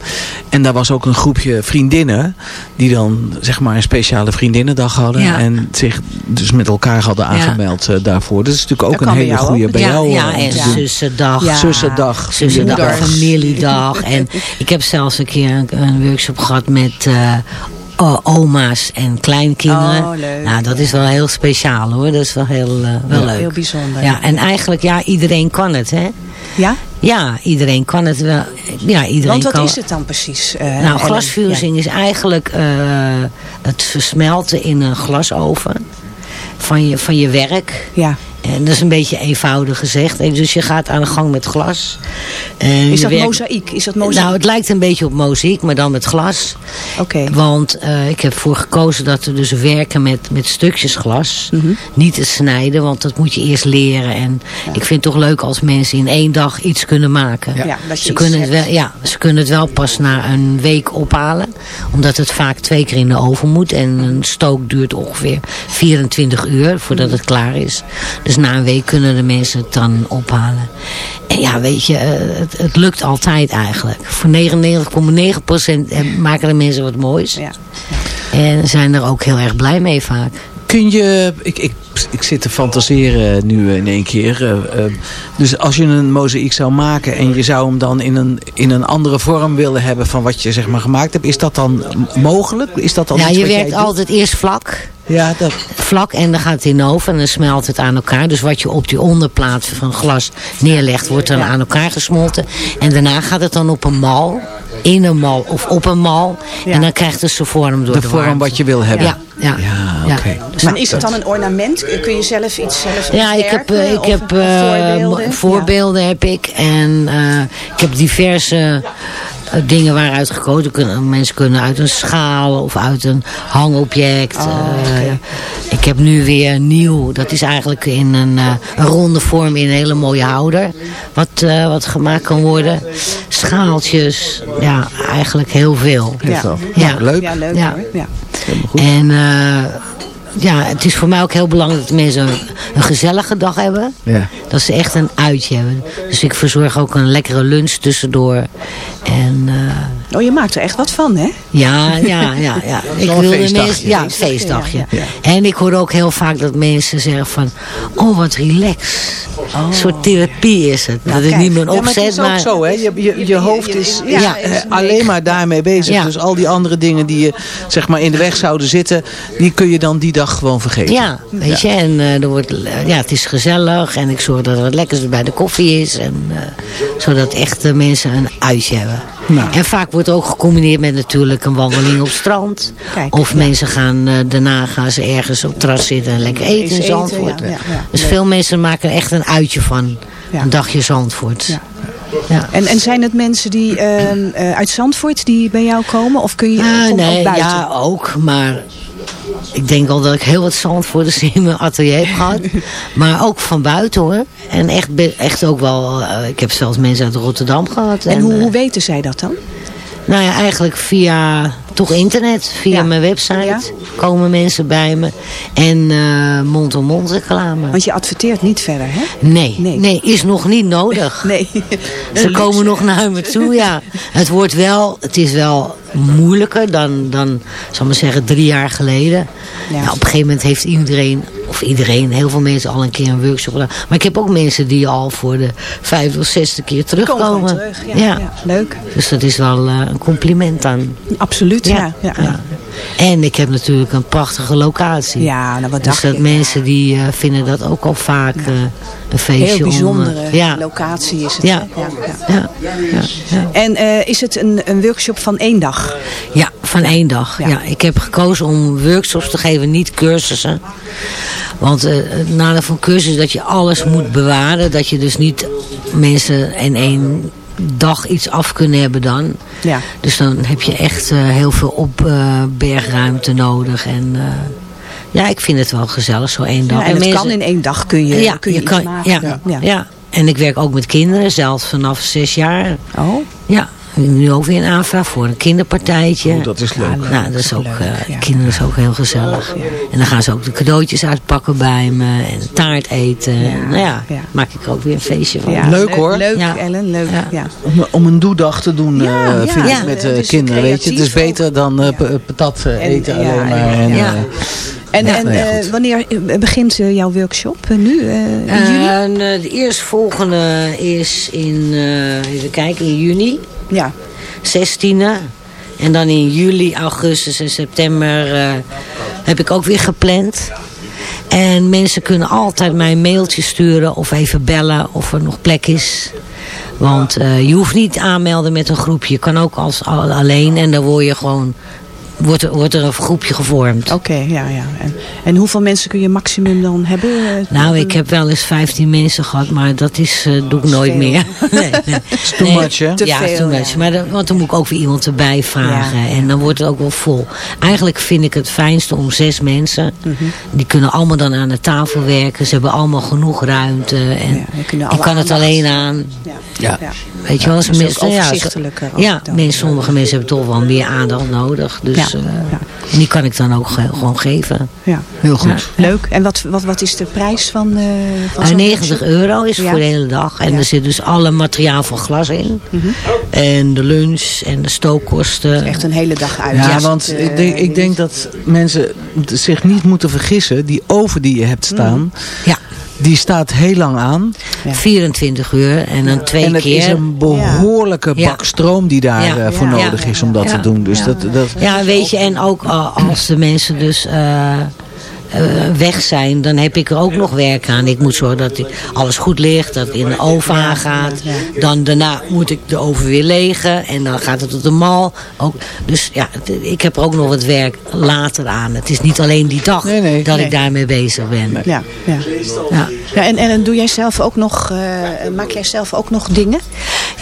En daar was ook een groepje vriendinnen die dan zeg maar een speciale vriendinnendag hadden. Ja. En zich dus met elkaar hadden aangemeld daarvoor. Dat is natuurlijk ook Dat een hele goede bij ja, jou. ja, en zussendag. Zussendag. Zussendag, familiedag. En [LAUGHS] ik heb zelfs een keer een, een workshop gehad met eh, o- oma's en kleinkinderen. Oh, leuk. Nou, dat is wel heel speciaal hoor. Dat is wel heel, eh, wel Ja, leuk. heel bijzonder. Ja, en eigenlijk, ja, iedereen kan het, hè? Ja? Ja, iedereen kan het wel. Ja, iedereen Want wat kan... is het dan precies? eh, Nou, glasfusing is eigenlijk eh, het versmelten in een glasoven van je, van je werk. Ja. En dat is een beetje eenvoudig gezegd. En Dus je gaat aan de gang met glas. En Is dat werkt- mozaïek? Is dat mozaïek? Nou, het lijkt een beetje op mozaïek, maar dan met glas. Oké. Want eh, ik heb voor gekozen dat we dus werken met, met stukjes glas. Mhm. Niet te snijden, want dat moet je eerst leren. En ik vind het toch leuk als mensen in één dag iets kunnen maken. Ja, dat je ze, kunnen het wel, ja, ze kunnen het wel pas na een week ophalen. Omdat het vaak twee keer in de oven moet. En een stook duurt ongeveer 24 uur voordat het klaar is. Dus na een week kunnen de mensen het dan ophalen. En ja, weet je, eh, het, het lukt altijd eigenlijk. Voor 99,9% maken de mensen wat moois. Ja. En zijn er ook heel erg blij mee vaak. Kun je, ik, ik, ik zit te fantaseren nu in één keer. eh, eh, dus als je een mozaïek zou maken en je zou hem dan in een, in een andere vorm willen hebben van wat je zeg maar gemaakt hebt. Is dat dan mogelijk? Is dat dan Ja, je werkt altijd eerst vlak. Ja, dat, vlak en dan gaat het in de oven en dan smelt het aan elkaar. Dus wat je op die onderplaat van glas neerlegt, wordt dan aan elkaar gesmolten. En daarna gaat het dan op een mal, in een mal of op een mal. Ja. En dan krijgt het zijn vorm door de de, vorm warmte. wat je wil hebben. Ja, ja. Ja. Dus dan is het dan een ornament? Kun je zelf iets zelf Ja, ik heb, eh, ik heb eh, voorbeelden? heb ik. En eh, ik heb diverse dingen waaruit gekozen. Kunnen- Mensen kunnen uit een schaal of uit een hangobject. Oh, eh, ik heb nu weer nieuw. Dat is eigenlijk in een, eh, een ronde vorm in een hele mooie houder. Wat, eh, wat gemaakt kan worden. Schaaltjes. Ja, eigenlijk heel veel. Ja. Ja. leuk. Ja, leuk Ja. hoor. Ja. En eh, ja, het is voor mij ook heel belangrijk dat mensen een, een gezellige dag hebben. Ja. Dat ze echt een uitje hebben. Dus ik verzorg ook een lekkere lunch tussendoor. En eh, Oh, je maakt er echt wat van, hè? ja, ja, ja. ja. [LAUGHS] Ik wel een wil de feestdagje. mensen, ja, een feestdagje. Ja, ja. En ik hoor ook heel vaak dat mensen zeggen van, oh wat relax. Een soort therapie is het. dat is kijk. niet mijn Ja, maar opzet, het is ook zo, hè? Je, je, je hoofd is, is Ja. eh, alleen maar daarmee bezig. Ja. Dus al die andere dingen die je zeg maar in de weg zouden zitten, die kun je dan die dag gewoon vergeten. Ja, weet je, en eh, er wordt, ja, het is gezellig en ik zorg dat er wat lekkers bij de koffie is. En, eh, zodat echt de mensen een uitje hebben. Nou. En vaak wordt ook gecombineerd met natuurlijk een wandeling op strand. Kijk, of mensen gaan, eh, daarna gaan ze ergens op het terras zitten en lekker eten in eten, Zandvoort. ja, ja, ja. Dus veel mensen maken er echt een uitje van. Ja. Een dagje Zandvoort. Ja. Ja. En, en zijn het mensen die ehm, eh, uit Zandvoort die bij jou komen? Of kun je je nee, ook buiten? ja, ook. Maar ik denk al dat ik heel wat Zandvoorters [LAUGHS] in mijn atelier heb gehad. maar ook van buiten hoor. En echt, echt ook wel, eh, ik heb zelfs mensen uit Rotterdam gehad. En hoe, eh, hoe weten zij dat dan? nou ja, eigenlijk via toch internet, via Ja. mijn website Ja. komen mensen bij me. En eh, mond-op-mond reclame. Want je adverteert niet verder, hè? Nee, Nee. nee, is nog niet [LAUGHS] nodig. Nee. Ze komen nog naar me toe, ja. Het wordt wel, het is wel moeilijker dan, dan zal ik maar zeggen, drie jaar geleden. Ja. op een gegeven moment heeft iedereen, of iedereen, heel veel mensen al een keer een workshop gedaan. Maar ik heb ook mensen die al voor de vijfde of zesde keer terugkomen. Terug, ja, ja. leuk. Dus dat is wel uh, een compliment dan. Absoluut, ja. ja. En ik heb natuurlijk een prachtige locatie. Ja, nou wat dus dacht dat je? mensen die uh, vinden dat ook al vaak uh, een feestje. Heel bijzondere om, ja. locatie is het. Ja. Ja. En uh, is het een, een workshop van één dag? Ja, van één dag. Ja. ik heb gekozen om workshops te geven, niet cursussen. Want het nadeel van cursus is dat je alles moet bewaren. Dat je dus niet mensen in één dag iets af kunnen hebben dan. Ja. Dus dan heb je echt uh, heel veel opbergruimte uh, nodig. En ja, ik vind het wel gezellig zo één dag. Ja, en, en het mensen, kan in één dag, kun je, ja, kun je, je kan, maken. Ja, ja. ja. En ik werk ook met kinderen, zelfs vanaf zes jaar. Oh. Ja, nu ook weer een aanvraag voor een kinderpartijtje. Oh, dat is leuk. Ja, nou, dat is ook, leuk, uh, ja. kinderen is ook heel gezellig. Ja. En dan gaan ze ook de cadeautjes uitpakken bij me. En taart eten. Ja. Nou ja, maak ik er ook weer een feestje van. leuk, leuk hoor. Leuk Ellen, leuk. Ja. Om, om, een doedag te doen uh, vind ik met uh, kinderen. Weet je. Het is beter dan patat eten alleen maar. En, ja. En, ja, en uh, wanneer begint uh, jouw workshop? Uh, nu? in juni? de eerstvolgende is in, even kijken, in juni. Ja. 16e. En dan in juli, augustus en september heb ik ook weer gepland. En mensen kunnen altijd mij een mailtje sturen of even bellen of er nog plek is. Want je hoeft niet aanmelden met een groepje. Je kan ook als alleen en dan word je gewoon wordt er, wordt er een groepje gevormd. Oké, okay, ja, ja. En, en, hoeveel mensen kun je maximum dan hebben? Nou, ik heb wel eens 15 mensen gehad, maar dat is, uh, doe ik nooit meer. [LAUGHS] nee, nee. is too much, hè? Ja, veel, too much. Ja. Maar dan, want dan moet ik ook weer iemand erbij vragen. Ja, en dan wordt het ook wel vol. Eigenlijk vind ik het fijnste om zes mensen. Mm -hmm. Die kunnen allemaal dan aan de tafel werken. Ze hebben allemaal genoeg ruimte. En ik kan het alleen aan. Ja. Weet je wel, als mensen, ja, ja, mensen, sommige mensen hebben toch wel meer aandacht nodig. Dus ja. Uh, ja. En die kan ik dan ook ge gewoon geven. Ja. Heel goed. Ja. Leuk. En wat, wat, wat is de prijs van, uh, van uh, 90 euro is voor de hele dag. En er zit dus alle materiaal van glas in. Mm -hmm. En de lunch en de stookkosten. echt een hele dag uit. Ja, want ik denk, ik denk dat mensen zich niet moeten vergissen. Die oven die je hebt staan. Mm. Ja. Die staat heel lang aan. Ja. 24 uur en dan twee en het keer. is een behoorlijke ja. bak stroom die daar ja. uh, voor nodig is om dat te doen. Dus dat, dat... Ja, weet je, en ook uh, als de mensen dus... Uh, weg zijn, dan heb ik er ook nog werk aan. Ik moet zorgen dat alles goed ligt, dat het in de oven aangaat. Dan daarna moet ik de oven weer legen en dan gaat het tot de mal. Ook, dus ja, ik heb er ook nog wat werk later aan. Het is niet alleen die dag nee, nee, dat nee. ik daarmee bezig ben. Ja, ja. ja. ja en, en doe jij zelf ook nog, uh, maak jij zelf ook nog dingen?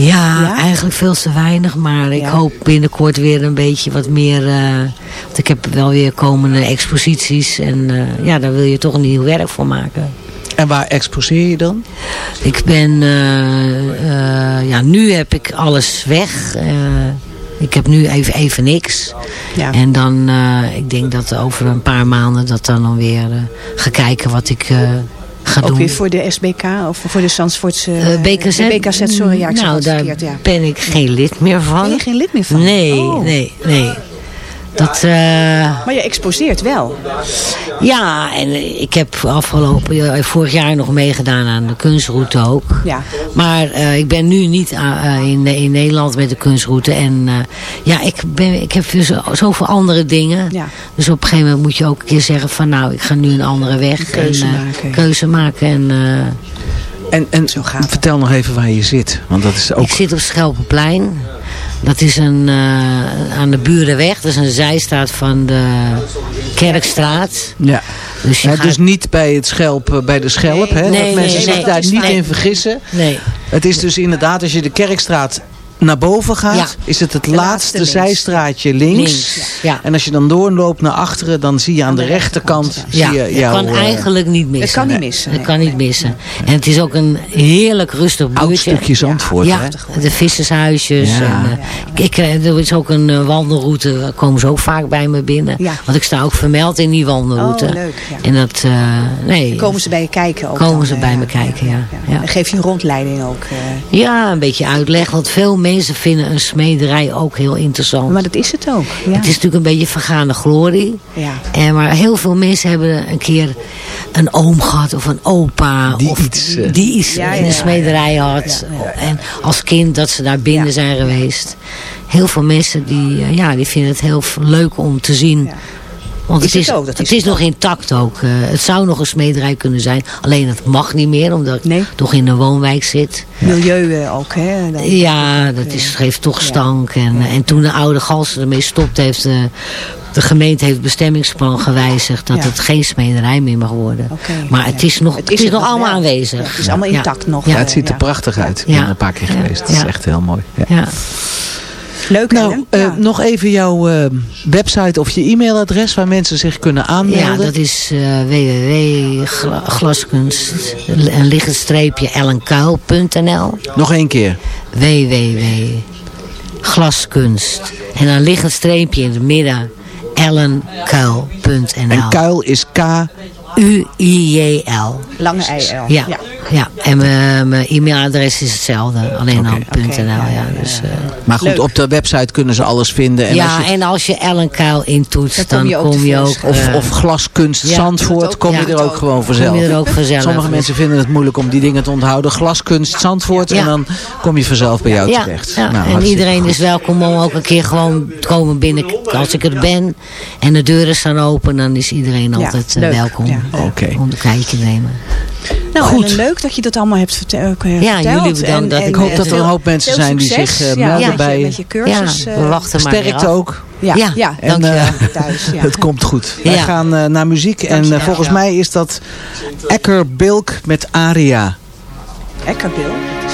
Ja, ja? eigenlijk veel te weinig, maar ik hoop binnenkort weer een beetje wat meer... Uh, want ik heb wel weer komende exposities en uh, ja, daar wil je toch een nieuw werk voor maken. En waar exposeer je dan? Ik ben, uh, ja, nu heb ik alles weg. ik heb nu even, even niks. Ja. En dan, ik denk dat over een paar maanden dat dan, dan weer ga kijken wat ik ga ook doen. weer voor de SBK of voor de Zandvoortse uh, BKZ? BKZ, sorry, ja, ik nou, daar verkeerd, ja. ben ik geen lid meer van. Ben je geen lid meer van? Nee, oh. nee, nee. Dat, uh... Maar je exposeert wel. Ja, en ik heb afgelopen vorig jaar nog meegedaan aan de kunstroute ook. Ja. Maar uh, ik ben nu niet uh, in, in Nederland met de kunstroute. En ja, ik, ben, ik heb zo, zoveel andere dingen. Ja. Dus op een gegeven moment moet je ook een keer zeggen van nou, ik ga nu een andere weg. Een keuze en, maken. Keuze maken en... en, en Zo gaat vertel nog even waar je zit. Want dat is ook... Ik zit op Schelpenplein. Dat is een, uh, aan de Burenweg. Dat is een zijstraat van de Kerkstraat. Ja. Dus, ja, gaat... dus niet bij, het schelp, bij de schelp. Hè? Nee, dat mensen nee, zich nee, daar niet in vergissen. Nee. Het is dus inderdaad, als je de Kerkstraat naar boven gaat, ja. is het het de laatste, laatste zijstraatje links. links ja. En als je dan doorloopt naar achteren, dan zie je aan, aan de, de rechterkant... zie ja. je kan uh, eigenlijk niet missen. Het kan niet missen. Het kan niet missen. En het is ook een heerlijk rustig buurtje. Oud stukje Zandvoort, ja, hè? de vissershuisjes. Ja. En, uh, ik, er is ook een uh, wandelroute, daar komen ze ook vaak bij me binnen. Ja. Want ik sta ook vermeld in die wandelroute. Oh, leuk. Ja. En dat, uh, nee. Dan komen ze bij je kijken ook Komen dan, ze bij me kijken, ja. Geef je een rondleiding ook. Ja, een beetje uitleg. Want veel mensen vinden een smederij ook heel interessant. Maar dat is het ook. Ja. Het is natuurlijk een beetje vergane glorie. Ja. En maar heel veel mensen hebben een keer een oom gehad of een opa. Die of iets, eh, die iets Ja, in ja, de smederij had. En als kind dat ze daar binnen Ja. zijn geweest. Heel veel mensen die, eh, ja, die vinden het heel leuk om te zien. Want Is het het is, ook, dat het is het nog intact ook. Eh, het zou nog een smederij kunnen zijn. Alleen het mag niet meer, omdat Nee. toch in een woonwijk zit. Milieu eh, ook, hè? Dan- Ja, dat is, geeft toch stank. En, en toen de oude Galsen ermee stopt, heeft de, de gemeente heeft het bestemmingsplan gewijzigd dat Ja. het geen smederij meer mag worden. Maar het is nog, het is het nog allemaal wel. aanwezig. Ja, het is allemaal Ja. intact nog. Ja. Het ziet er Ja. prachtig uit. Ik ben er een paar keer Ja. geweest. Het is echt heel mooi. Ja. Leuk, Nou, eh, Ja. nog even jouw eh, website of je e-mailadres waar mensen zich kunnen aanmelden. Ja, dat is uh, www.glaskunst, een liggend streepje ellenkuil.nl Nog één keer. www.glaskunst en dan liggend streepje in het midden ellenkuil.nl En kuil is K. U-I-J-L. Lange IL. Ja, ja. en mijn mijn e-mailadres is hetzelfde, alleen dan Oké, .nl. ja, dus, eh, Maar goed, Leuk. op de website kunnen ze alles vinden. En ja, als je, en als je Ellen Kuil intoetst, Dan dan kom je ook kom je ook... tevoorschijn. of, eh, of glaskunst ja, Zandvoort, kom je ja, er ook gewoon vanzelf. kom je er ook vanzelf. Sommige Dus- mensen vinden het moeilijk om die dingen te onthouden. Glaskunst Zandvoort Ja. en dan kom je vanzelf bij jou ja, terecht. ja. Nou, en iedereen goed. is welkom om ook een keer gewoon te komen binnen. Als ik er ben en de deuren staan open, dan is iedereen altijd eh, welkom Ja. Oké. om een kijkje te nemen. Nou, Goed. Ellen, leuk dat je dat allemaal hebt eh, Ja, verteld. jullie bedankt dat ik Ik hoop Eh, dat er een hoop mensen zijn die zich eh, Ja, melden bij. Je cursus. ja, eh, we wachten maar Sterkte af. ook. Ja, Ja. ja, En, dankjewel eh, thuis. Ja. Het komt goed. Wij Ja. gaan eh, naar muziek. En eh, volgens mij is dat Ecker Bilk met Aria. Ekkerbil. Dat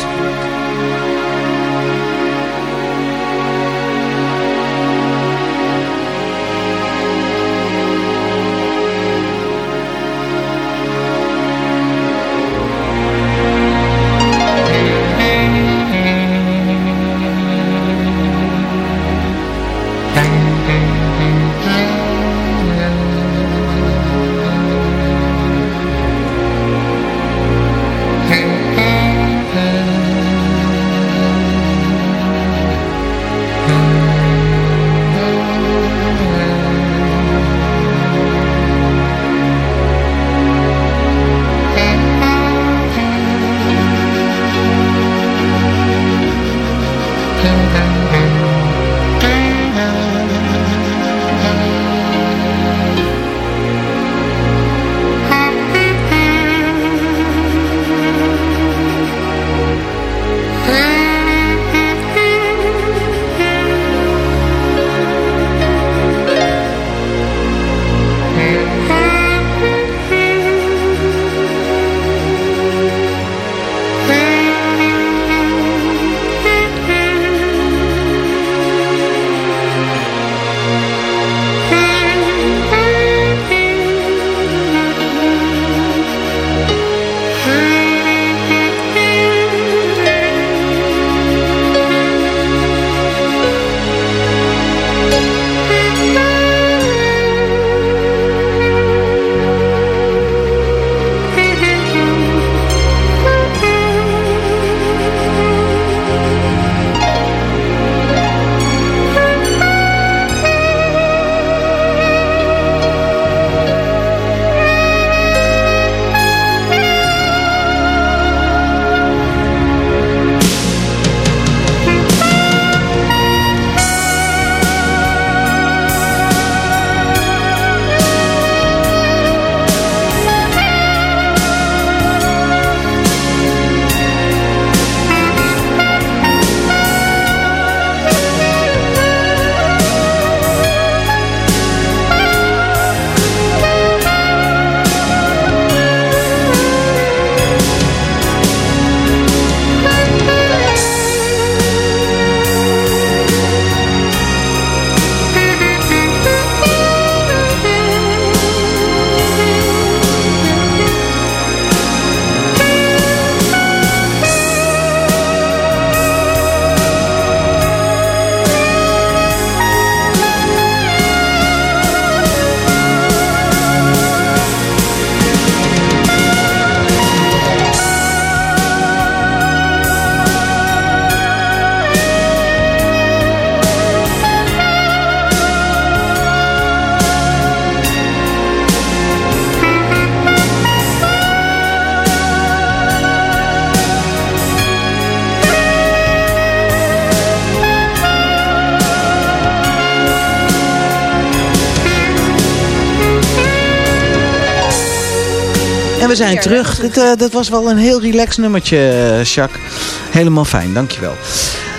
we zijn terug. Dit, eh, dat was wel een heel relaxed nummertje, eh, Jacques. Helemaal fijn, dankjewel.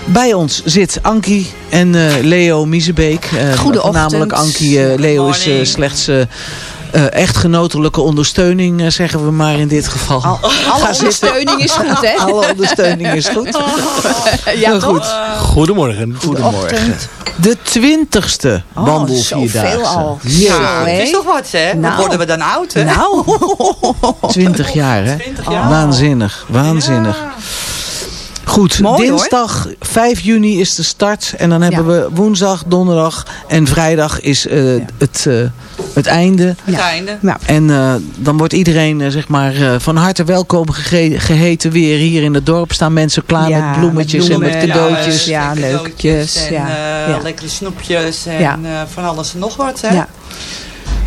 Bij ons zit Ankie en eh, Leo Miezebeek. Uh. Namelijk Ankie. eh, Leo is eh, slechts eh, eh, echtgenotelijke ondersteuning, zeggen we maar in dit geval. [LAUGHS] Alle Ga zitten. ondersteuning is goed, hè? Alle ondersteuning is goed. ja, goed. Goedemorgen. Goedemorgen. De twintigste Oh, wandelvierdaagse. zoveel al. Ja, Het is toch wat, hè? Nou. Dan worden we dan oud, hè? Nou. [LAUGHS] 20 jaar, hè? 20 jaar. Waanzinnig, waanzinnig. Goed, Mooi, hoor. dinsdag 5 juni is de start. En dan hebben we woensdag, donderdag en vrijdag is eh, het, eh, het einde. Het einde. Ja. En eh, dan wordt iedereen zeg maar, eh, van harte welkom geheten weer hier in het dorp. Staan mensen klaar Ja, met bloemetjes met bloemen, en met cadeautjes. ja, en leukjes, En lekkere snoepjes en Ja. eh, van alles en nog wat, hè? Ja.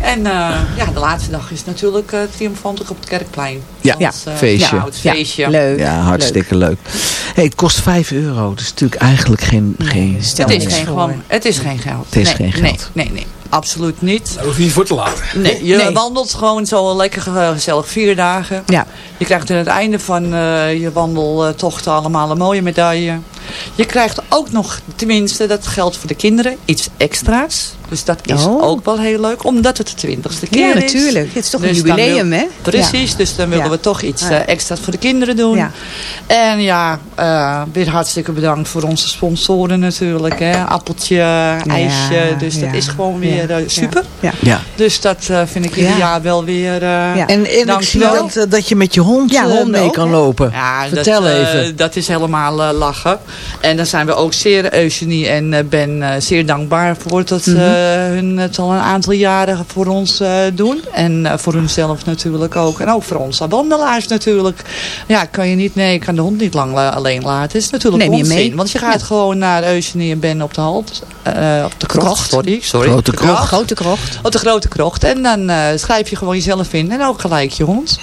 En eh, ja, de laatste dag is natuurlijk eh triomfantig op het Kerkplein. Ja, Als, eh, feestje. Ja, het Ja, feestje. leuk. Ja, hartstikke leuk. Hey, het kost 5 euro. Dat is natuurlijk eigenlijk geen... geen stel Het is, geen, voor. gewoon, het is geen geld. Het is nee, geen Nee, geld. nee, nee. Absoluut niet. Daar hoef je niet voor te laten. Nee, je Nee. wandelt gewoon zo lekker ge- gezellig vier dagen. Ja. Je krijgt aan het einde van eh, je wandeltochten allemaal een mooie medaille. Je krijgt ook nog, tenminste dat geldt voor de kinderen, iets extra's. Dus dat is Oh. ook wel heel leuk, omdat het de twintigste keer Ja, is. natuurlijk. Het is toch een Dus jubileum, hè? Precies, dus dan willen Ja. we toch iets Ja. eh, extra's voor de kinderen doen. Ja. En ja, eh, weer hartstikke bedankt voor onze sponsoren natuurlijk. Hè. Appeltje, ijsje, dus dat ja, is gewoon weer ja, eh, super. Ja. Ja. Dus dat eh, vind ik ieder Ja. jaar wel weer... eh, Ja. En, en ik zie dat, dat je met je hond Ja, mee ook, kan lopen. Ja, Vertel dat, even. dat is helemaal lachen. En daar zijn we ook zeer, Eugenie en eh, Ben, eh, zeer dankbaar voor dat eh, hun het al een aantal jaren voor ons eh, doen. En eh, voor hunzelf natuurlijk ook. En ook voor onze wandelaars natuurlijk. Ja, kan je niet, nee, ik kan de hond niet lang la- alleen laten. is natuurlijk Neem je onzin. mee. Want je gaat gewoon naar Eugenie en Ben op de halt. eh, op de krocht, Krocht. sorry. sorry. Grote krocht. Grote krocht. Op de grote krocht. En dan eh, schrijf je gewoon jezelf in. En ook gelijk je hond.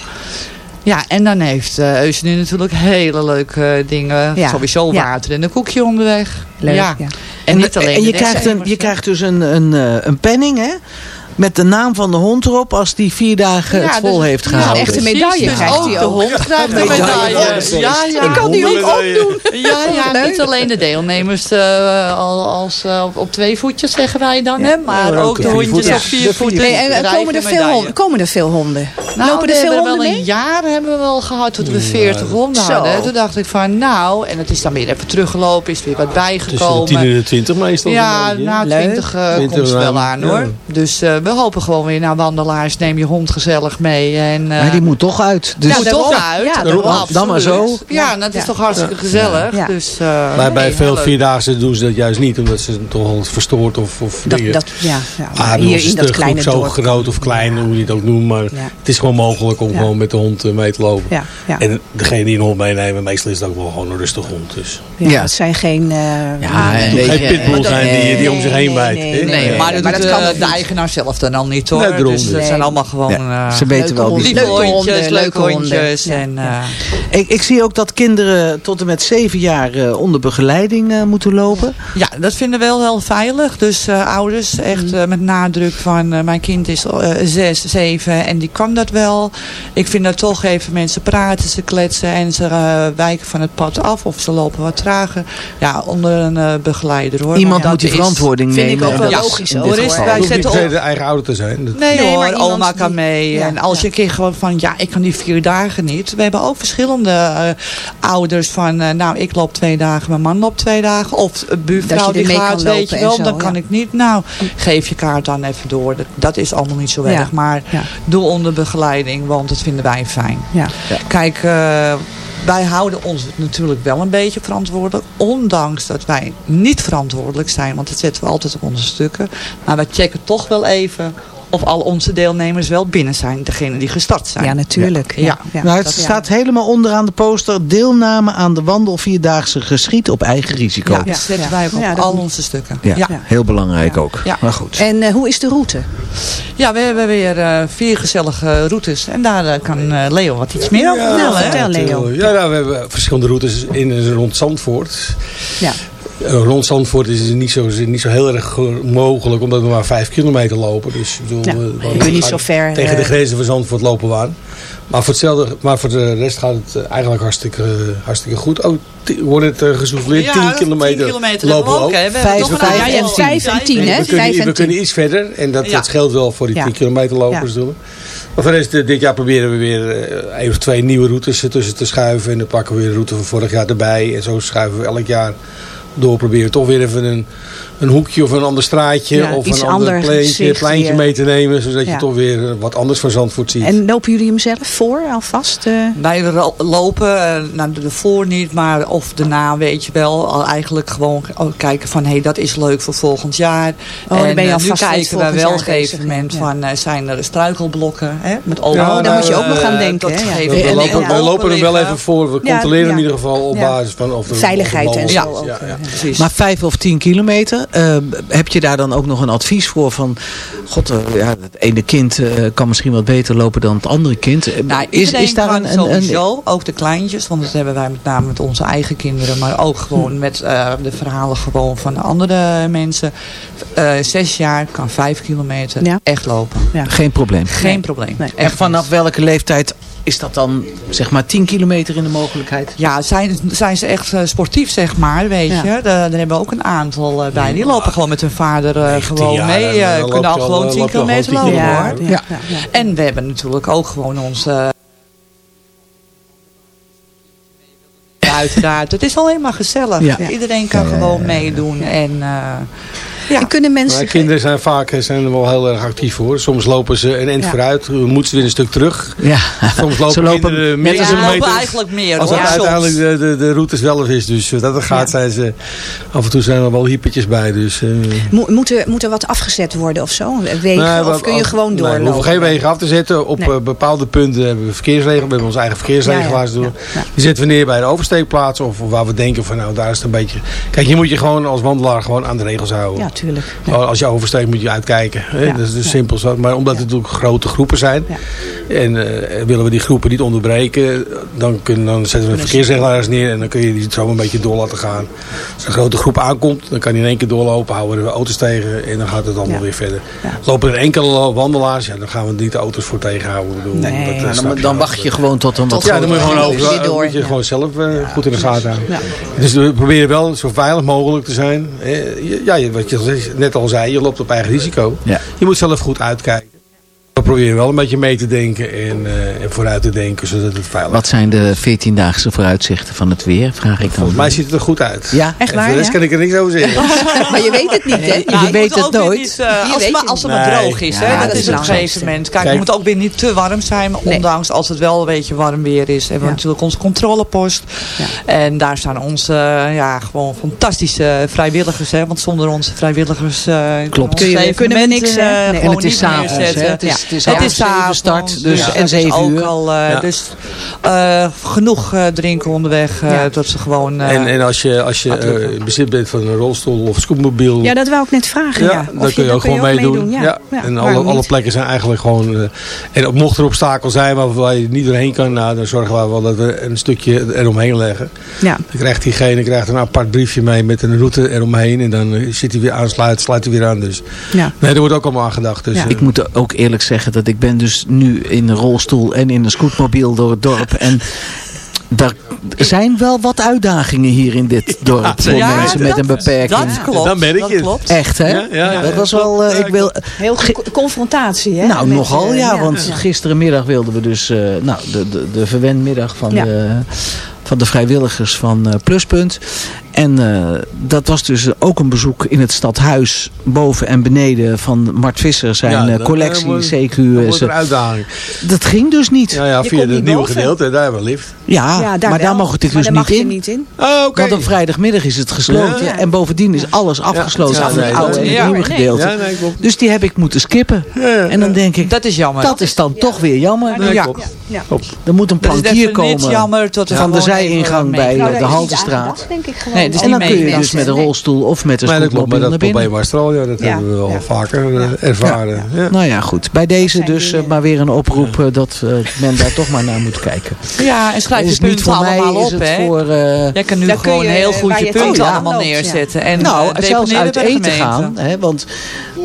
Ja, en dan heeft eh Eugenie natuurlijk hele leuke eh, dingen. Ja. Sowieso water en een koekje onderweg. Leuk, ja. ja. En niet alleen en je, krijgt, een, je krijgt dus een, een, eh, een penning, hè? Met de naam van de hond erop als die vier dagen het Ja, vol dus- heeft ja, gehouden. echte precies, medaille dus krijgt ook hij de ook. hond krijgt een Een medaille. medaille. Ja, ja. Ik kan die ook opdoen. Ja, ja, niet alleen de deelnemers eh, al- als, eh, op, twee voetjes zeggen wij dan, hè, maar Ja, ook ook de hondjes op vier De voeten. Nee, en, komen, er veel honden, komen er veel honden? Nou, Lopen er we veel honden wel mee? een jaar hebben we wel gehad toen we 40 honden Zo. hadden. Toen dacht ik van nou, en het is dan weer even teruggelopen, is weer wat Tussen de 10 bijgekomen. en de 20 meestal. Ja, na Leuk. 20 eh, 20 komt het wel aan hoor. ja. Dus eh, we hopen gewoon weer naar wandelaars. Neem je hond gezellig mee. En, eh, maar die moet toch uit. Dus ja, moet toch uit. Ja, Daarom, daarom. Dan maar zo. Ja, dat is toch hartstikke gezellig. Ja. Dus, eh, Maar bij nee, veel leuk. vierdaagse doen ze dat juist niet. Omdat ze toch al verstoord of, of Dat, dingen. dat, ja, ja. Ah, hier in dat kleine zo dorp. groot of klein, hoe je het ook noemt. Maar Ja. het is gewoon mogelijk om Ja. gewoon met de hond eh, mee te lopen. Ja, ja. En degene die een hond meenemen, meestal is het ook wel gewoon een rustig hond. Dus. Ja, Ja. Het zijn geen... eh, Ja, Het geen pitbull zijn die, die om zich heen bijt. nee, hè? Nee, Nee, maar dat dat kan eh, de eigenaar zelf dan al niet hoor. Nee, dus dat zijn allemaal gewoon Ja, eh, ze weten wel honden. Leuke hondjes, leuke leuke hondjes. honden. En, Ja. eh, Ik, ik zie ook dat kinderen tot en met zeven jaar eh, onder begeleiding eh, moeten lopen. Ja, dat vinden we wel heel veilig. Dus eh, ouders, echt eh, met nadruk van eh, mijn kind is eh, zes, zeven en die kan dat wel. Ik vind dat toch even mensen praten, ze kletsen en ze eh, wijken van het pad af of ze lopen wat trager. Ja, onder een eh, begeleider hoor. Iemand moet die verantwoording vind ik nemen. ook wel dat is logisch hoor. Wij zetten op- de eigen ouder te zijn. Dat- Nee, Nee, hoor, maar iemand oma kan die- mee. Ja, en als ja. je een keer gewoon van, ja, ik kan die vier dagen niet. We hebben ook verschillende eh, ouders van, eh, nou, ik loop twee dagen, mijn man loopt twee dagen. Of buurvrouw die mee gaat, kan weet lopen je wel, zo, dan kan ik niet. Nou, geef je kaart dan even door. Dat, dat is allemaal niet zo Ja, erg. Maar ja. doe onder begeleiding, want dat vinden wij fijn. Ja. Kijk, eh, wij houden ons natuurlijk wel een beetje verantwoordelijk. Ondanks dat wij niet verantwoordelijk zijn. Want dat zetten we altijd op onze stukken. Maar wij checken toch wel even of al onze deelnemers wel binnen zijn. Degene die gestart zijn. Ja, natuurlijk. Ja. Ja. Ja. nou, het Dat- staat helemaal onderaan de poster. Deelname aan de wandelvierdaagse geschiet op eigen risico. Ja, Ja, dat zetten wij ook op Ja, al onze stukken. Ja. heel belangrijk ook. Ja. Maar goed. En eh, hoe is de route? Ja, we hebben weer eh, vier gezellige routes. En daar eh, kan eh, Leo wat iets meer over vertellen. hè? vertel Leo. Ja, nou, we hebben verschillende routes in en rond Zandvoort. Ja. Eh, Rond Zandvoort is het niet zo, niet zo heel erg mogelijk, omdat we maar vijf kilometer lopen. Dus ik bedoel, Ja, eh, we niet zo ver, Tegen de eh, grenzen van Zandvoort lopen we aan. Maar voor, hetzelfde, maar voor de rest gaat het eigenlijk hartstikke, hartstikke goed. Oh, wordt het uh, gesouffleerd? Ja, 10 kilometer, 10 kilometer lopen we ook. We toch een Vijf en aantal- vijf en tien, hè? We Vijf kunnen, en we tien. kunnen iets verder en dat, Ja. dat scheelt wel voor die Ja. 10 kilometer lopers. Ja. Doen. Maar voor de rest, dit jaar proberen we weer één of twee nieuwe routes ertussen te schuiven. En dan pakken we weer de route van vorig jaar erbij. En zo schuiven we elk jaar door. Proberen toch weer even een, een hoekje of een ander straatje. Ja, of iets een ander pleintje, pleintje mee te nemen. Zodat Ja. je toch weer eh, wat anders van Zandvoort ziet. En lopen jullie hem zelf voor alvast? eh? Wij lopen, eh, nou, de voor niet, maar of daarna weet je wel. Al eigenlijk gewoon kijken van, hé, hey, dat is leuk voor volgend jaar. Oh, dan ben je alvast nu kijken volgend wel op een gegeven moment ja. van, eh, zijn er struikelblokken, hè? Met Ja, open. nou, daar moet je ook nog aan denken, dat hè, we, en we lopen, we open lopen er wel even voor. We Ja, controleren ja. in ieder geval op Ja. basis van of de Veiligheid en zo is. ook, Ja, ja. Precies. Maar vijf of tien kilometer, eh, heb je daar dan ook nog een advies voor van... God, eh, ja, het ene kind eh, kan misschien wat beter lopen dan het andere kind. Eh, Nou, is, is daar een, een, een, sowieso, ook de kleintjes, want dat hebben wij met name met onze eigen kinderen, maar ook gewoon met eh, de verhalen gewoon van andere mensen. Eh, zes jaar kan vijf kilometer Ja. echt lopen. Ja. geen probleem? Geen probleem. Nee. En vanaf welke leeftijd is dat dan zeg maar 10 kilometer in de mogelijkheid? Ja, zijn, zijn ze echt eh, sportief, zeg maar, weet Ja. je. Daar, hebben we ook een aantal eh, bij. Die lopen gewoon met hun vader eh, gewoon jaar, mee. eh, dan kunnen al gewoon eh, 10 loop je al kilometer gewoon 10 lopen, ja, hoor. ja, Ja. ja, ja. En we hebben natuurlijk ook gewoon onze... Uiteraard. Het is alleen maar gezellig. Ja. Iedereen kan gewoon meedoen. En uh, ja. En kunnen mensen... Maar kinderen zijn vaak eh, zijn er wel heel erg actief voor. Soms lopen ze een eind Ja. vooruit, moeten ze weer een stuk terug. Ja. Soms [LAUGHS] lopen, Ze lopen meer Ja, een eigenlijk meer Als hoor. dat uiteindelijk de, de, de route zelf is. Dus eh, dat het gaat zijn ze... Af en toe zijn er wel hypertjes bij. Dus, eh, Mo- moet, er, moet er wat afgezet worden of zo? Wegen? we- of kun je als- gewoon nee, doorlopen? we hoeven geen wegen af te zetten. Op Nee. eh, bepaalde punten hebben we verkeersregels. We hebben onze eigen verkeersregelaars Ja, ja, doen. ja, ja. Die zetten we neer bij de oversteekplaats. Of waar we denken van nou daar is het een beetje... Kijk, je moet je gewoon als wandelaar gewoon aan de regels houden. Ja, tuurlijk. Als je oversteekt moet je uitkijken. Hè? Ja, Dat is dus ja. simpel zo. Maar omdat het natuurlijk grote groepen zijn. Ja. En eh, willen we die groepen niet onderbreken. Dan, kun, dan zetten we verkeersregelaars neer. En dan kun je die zo een beetje door laten gaan. Als een grote groep aankomt. Dan kan die in één keer doorlopen. Houden we auto's tegen. En dan gaat het allemaal Ja. weer verder. Ja. Lopen er enkele wandelaars. Ja, dan gaan we niet de auto's voor tegenhouden. Ik bedoel, Nee. dat, eh, dan, je dan wacht je gewoon tot een wat Ja, dan moet je gewoon over. Dan door. moet je Ja. gewoon zelf eh, goed in de gaten houden. Ja. Dus we proberen wel zo veilig mogelijk te zijn. Ja, wat je net al zei, je loopt op eigen risico. Ja. Je moet zelf goed uitkijken. We proberen wel een beetje mee te denken en, eh, en vooruit te denken, zodat het veilig Wat zijn de 14-daagse vooruitzichten van het weer? Vraag ik dan. Volgens mij ziet het er goed uit. Ja, Echt En waar, voor de rest ja? kan ik er niks over zeggen. [LAUGHS] maar je weet het niet, hè? Nou, je weet het nooit. Niet, eh, Je als, weet maar, het als het maar droog is. Ja, hè, dat dat is op een het gegeven moment. Kijk, het moet ook weer niet te warm zijn. Maar Nee. ondanks als het wel een beetje warm weer is. Hebben we Ja. natuurlijk onze controlepost. Ja. En daar staan onze eh, ja, gewoon fantastische vrijwilligers. Hè, want zonder onze vrijwilligers eh, Klopt. Kun je- kunnen we niks, eh, en het is s'avonds, hè? Het is- het is dus- ja, en zeven ook uur. Al, eh, Ja. Dus eh, genoeg eh, drinken onderweg. eh, Ja. Dat ze gewoon... eh, En, en als je, als je in bezit bent van een rolstoel of scootmobiel. Ja, dat wou ik net vragen. Ja, Ja, kun je ook gewoon meedoen. Ja. Ja. Ja, En alle, alle plekken zijn eigenlijk gewoon... eh, en mocht er obstakel zijn waar je niet doorheen kan... Nou, dan zorgen we wel dat we een stukje eromheen leggen. Ja. Dan krijgt diegene krijgt een apart briefje mee met een route eromheen. En dan zit hij weer aansluit, sluit hij weer aan. Dus Ja. nee, er wordt ook allemaal aan gedacht. Dus, Ja. Ik moet ook eerlijk zeggen dat ik ben dus nu in een rolstoel en in een scootmobiel door het dorp. En daar zijn wel wat uitdagingen hier in dit dorp voor Ja, mensen met dat- een beperking. Dat klopt. Dan merk dat je het. klopt. Echt hè? Ja, ja, ja. dat was wel, eh, ik wil, Heel ge- confrontatie, hè? nou met, nogal eh, ja, want gisterenmiddag wilden we dus, eh, nou de, de, de verwendmiddag van, Ja. de, van de vrijwilligers van eh, Pluspunt. En eh, dat was dus ook een bezoek in het stadhuis boven en beneden van Mart Visser zijn Ja, eh, dan, collectie CQ. dan er een uitdaging. dat ging dus niet. Ja, ja via het nieuwe gedeelte, daar hebben we lift. Ja, Ja, daar maar wel. daar mocht ik Maar dus niet in. niet in. Oh. Want op vrijdagmiddag is het gesloten. Ja. En bovendien is alles afgesloten Ja, van het oude dat- en het ja, nieuwe nee. gedeelte. Ja, nee, klopt. Dus die heb ik moeten skippen. En dan denk ik, Dat is jammer. dat is dan toch weer jammer. Nee, Ja. Ja. Er moet een Dat is plankier even niet komen jammer tot van de zijingang mee- bij Nou, de Haltestraat. gedacht, denk ik gewoon. Nee, is en dan niet kun je mee- dus met een rolstoel of met een Maar dat klopt, scootmobiel maar naar dat binnen. probleem was er al. Ja, dat Ja. hebben we wel Ja. vaker eh, ervaren. Ja. Nou ja, goed. Bij deze dus eh, maar weer een oproep eh, dat eh, men daar toch maar naar moet kijken. Ja, en schrijf Is je punten voor mij, allemaal is op, het hè. voor... Jij kan nu gewoon heel goed je punten allemaal neerzetten. En, nou, zelfs uit eten gaan. Hè, want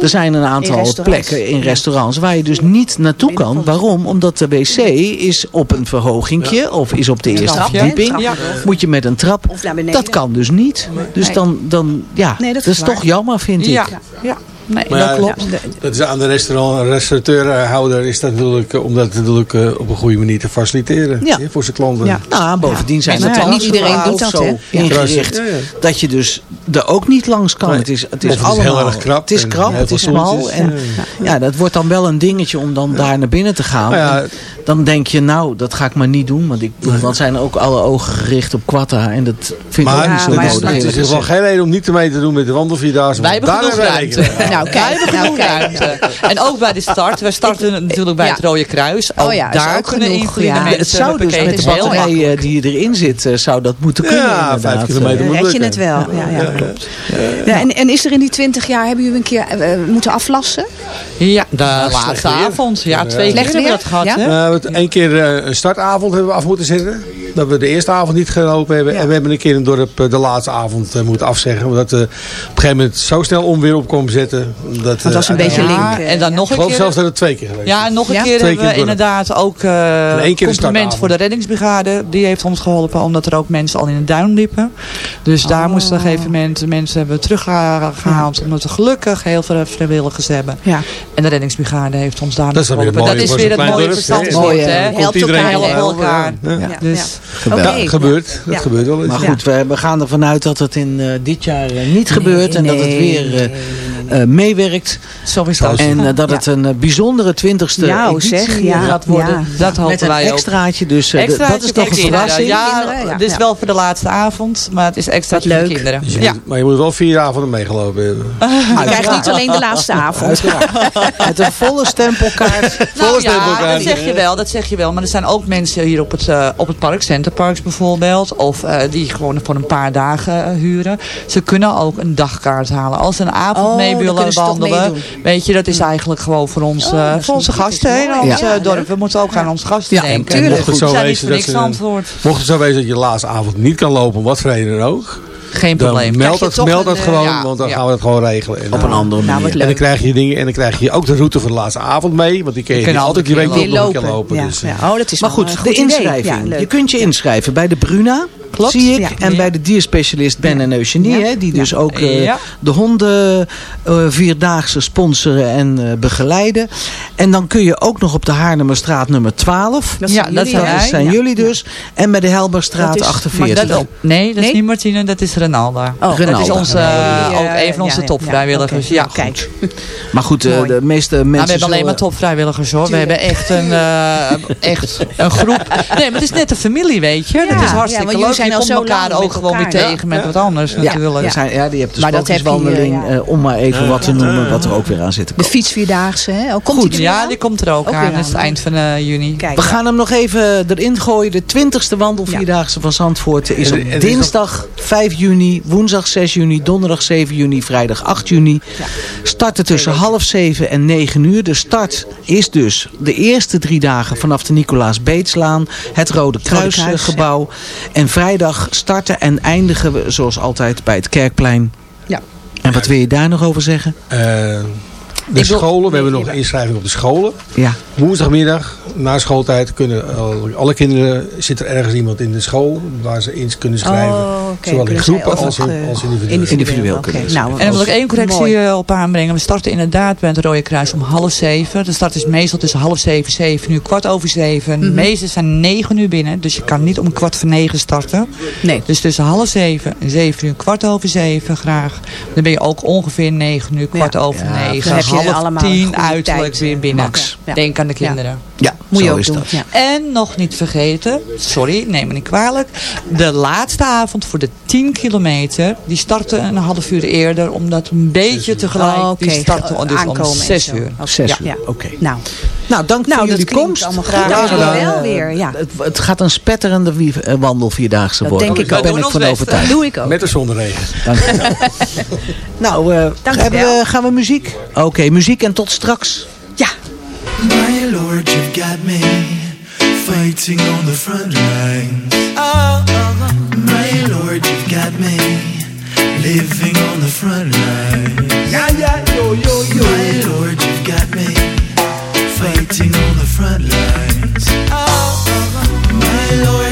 er zijn een aantal plekken in restaurants waar je dus niet naartoe kan. Waarom? Omdat de wc is op een verhogingje of is op de eerste hè? Verdieping. Ja. Moet je met een trap. Of naar beneden. Dat kan dus niet. Dus dan, dan ja, Nee, dat dat is toch jammer vind Ja, ik. ja. Nee, Maar dat ja, klopt. Dat is aan de restaurant, restaurateurhouder is dat natuurlijk, eh, om dat natuurlijk eh, op een goede manier te faciliteren Ja. hè, voor zijn klanten. Ja. Nou, bovendien zijn ja, niet iedereen doet dat, zo ingericht Ja, ja. dat je dus er ook niet langs kan. Nee. Het is, het is het is allemaal heel erg krap Het is krap, het is smal. En ja. dat wordt dan wel een dingetje om dan daar naar binnen te gaan. En dan denk je, nou, dat ga ik maar niet doen. Want ik, dan zijn ook alle ogen gericht op Quatta. En dat vind ik Maar, ook niet zo maar nodig. het is gezegd. geen reden om niet te mee te doen met de wandelvierdaagse. Wij hebben daar genoeg ruimte. Nou, kijk, nou, kijk. En ook bij de start. We starten natuurlijk bij Ja. het Rode Kruis. Ook Oh ja, daar ook kunnen genoeg, ja. mensen. Het zou dus met de batterij eh, die erin zit, eh, zou dat moeten kunnen Ja, vijf kilometer moet Red je lukken. het wel. Ja, ja, klopt. Ja, en, en is er in die 20 jaar, hebben jullie een keer eh, moeten aflassen? Ja, de laatste avond. Ja, twee keer hebben we dat gehad. Ja? Uh, één keer een startavond hebben we af moeten zetten. Dat we de eerste avond niet gelopen hebben. En we hebben een keer een dorp eh, de laatste avond eh, moeten afzeggen. Omdat we op een gegeven moment zo snel onweer op kwam zetten. Dat, was een beetje link. Ja, en dan Ik nog een geloof keer. zelfs dat het twee keer geweest Ja, en nog een Ja? keer hebben we inderdaad ook eh de compliment voor de reddingsbrigade. Die heeft ons geholpen omdat er ook mensen al in de duin liepen. Dus daar Oh. moesten op een gegeven moment de mensen hebben teruggehaald. Omdat we gelukkig heel veel vrijwilligers hebben. Ja. En de reddingsbrigade heeft ons daar Dat is dan weer geholpen. het Dat mooie is weer het mooie verstandswoord. Helpt elkaar. helpen helpen. elkaar. Ja. Ja. Dus Geweldig. Ja, gebeurt. Dat Ja. gebeurt wel eens. Maar goed, we, we gaan ervan uit dat het in eh, dit jaar eh, niet gebeurt. En dat het nee, weer eh, eh, meewerkt. zo is dat. En eh, dat het een eh, bijzondere twintigste Ja, hoe editie zeg, ja. gaat worden. Ja. Dat hopen Met een wij ook. extraatje. Dus Extraatje dat is toch een verrassing. Ja, is wel voor de laatste avond. Maar het is extra voor de leuk. kinderen. Dus je Ja. maar je moet wel vier avonden meegelopen hebben. [LAUGHS] Je krijgt niet alleen de laatste avond. [LAUGHS] [LAUGHS] Met een volle stempelkaart. Nou ja, stempelkaart. dat zeg je wel, dat zeg je wel. Maar er zijn ook mensen hier op het, op het park, Centerparks bijvoorbeeld. Of die gewoon voor een paar dagen huren. Ze kunnen ook een dagkaart halen. Als ze een avond Oh, mee willen toch wandelen. Weet je, dat is eigenlijk gewoon voor, ons, Oh, eh, voor onze gasten. hè, mooi. in ons Ja, eh, dorp. We moeten ook aan onze gasten Ja, denken. tuurlijk. Mocht het We zo wezen dat niks ze- antwoord. Mocht het zo wezen dat je de laatste avond niet kan lopen, wat reden dan ook. Geen Dan probleem. meld dat, meld dat eh, gewoon, ja, want dan ja. gaan we dat gewoon regelen. En, Op een andere Nou, manier. en dan krijg je dingen en dan krijg je ook de route voor de laatste avond mee. Want die kun je altijd die week nog Weer een keer lopen. Ja. Dus, eh, Ja. Oh, dat is Maar wel goed, de inschrijving. Je kunt je inschrijven bij de Bruna. Klopt. Zie ik. Ja. En Ja. bij de dierspecialist Ben en Eugenie. Ja. Hè, die dus ook eh, Ja. de honden eh, vierdaagse sponsoren en eh, begeleiden. En dan kun je ook nog op de Haarlemmerstraat nummer 12. Dat Ja, zijn dat jullie? Dat zijn Ja. jullie dus. En bij de Helberstraat Dat is- 48. Dat, nee, dat is Nee? niet Martine, dat is Renalda. Oh, dat is onze, Ja, ook een van onze ja, topvrijwilligers. Ja, Kijk. [LAUGHS] Maar goed, eh, de meeste mensen... Nou, we hebben alleen maar topvrijwilligers hoor. We hebben echt een, eh, echt [LAUGHS] een groep. Nee, maar het is net een familie, weet je. Ja, dat is ja, hartstikke want jullie leuk. zijn je al komt zo elkaar ook gewoon weer tegen met wat anders Ja, natuurlijk. er zijn, ja, je hebt de Maar dat heb je, sprookjeswandeling, ja. eh, om maar even wat te noemen, wat er ook weer aan zit te De fietsvierdaagse, hè? Oh, komt Goed, die ja, die komt er ook, aan. Dat is het eind van eh, juni. Kijk, We ja. gaan hem nog even erin gooien. De 20ste wandelvierdaagse van Zandvoort is op dinsdag 5 juni, woensdag 6 juni, donderdag 7 juni, vrijdag 8 juni. Starten tussen half 7 en 9 uur. De start is dus de eerste drie dagen vanaf de Nicolaas Beetslaan, het Rode Kruis, Kruis, eh, gebouw. En vrijdag starten en eindigen we zoals altijd bij het Kerkplein. Ja. En wat wil je daar nog over zeggen? eh, de Ik wil- scholen, we hebben nog inschrijving op de scholen. Ja. Woensdagmiddag, na schooltijd, kunnen alle, kinderen, zit er ergens iemand in de school waar ze in kunnen schrijven. Oh. Zowel in groepen als, in, als individueel. Individueel kunnen nou, En dan wil ik één correctie mooi. eh, op aanbrengen. We starten inderdaad bij het Rode Kruis om half zeven. De start is meestal tussen half zeven, zeven uur, kwart over zeven. De Mhm. meeste zijn negen uur binnen. Dus je kan niet om kwart voor negen starten. Nee. Dus tussen half zeven en zeven uur, kwart over zeven graag. Dan ben je ook ongeveer negen uur, kwart over negen. Half tien uiterlijk weer binnen. Max. Denk aan de kinderen. Ja, Moet je zo ook is doen. dat. Ja. En nog niet vergeten, sorry, neem me niet kwalijk. De laatste avond voor de 10 kilometer, die starten een half uur eerder. Omdat een beetje tegelijk, Oh, oké. die starten dus Aankomen om en 6 zo. uur. Oké. Zes Ja. uur, Ja. oké. Nou, Nou, dank Nou, voor dat jullie komst. allemaal. Graag Dank jullie gedaan. wel weer, ja. Het, het gaat een spetterende eh, wandel vierdaagse Dat worden. denk ik Daar ook. ben We ik van overtuigd. doe ik ook. Met of zonder regen. Dank je wel. [LAUGHS] nou, eh, Dank hebben we, gaan we muziek? Oké, muziek en tot straks. Ja. My lord, you've got me fighting on the front lines. Oh, oh, oh. My lord, you've got me living on the front lines. Yeah, yeah, yo, yo, yo. My lord, you've got me fighting on the front lines. My lord,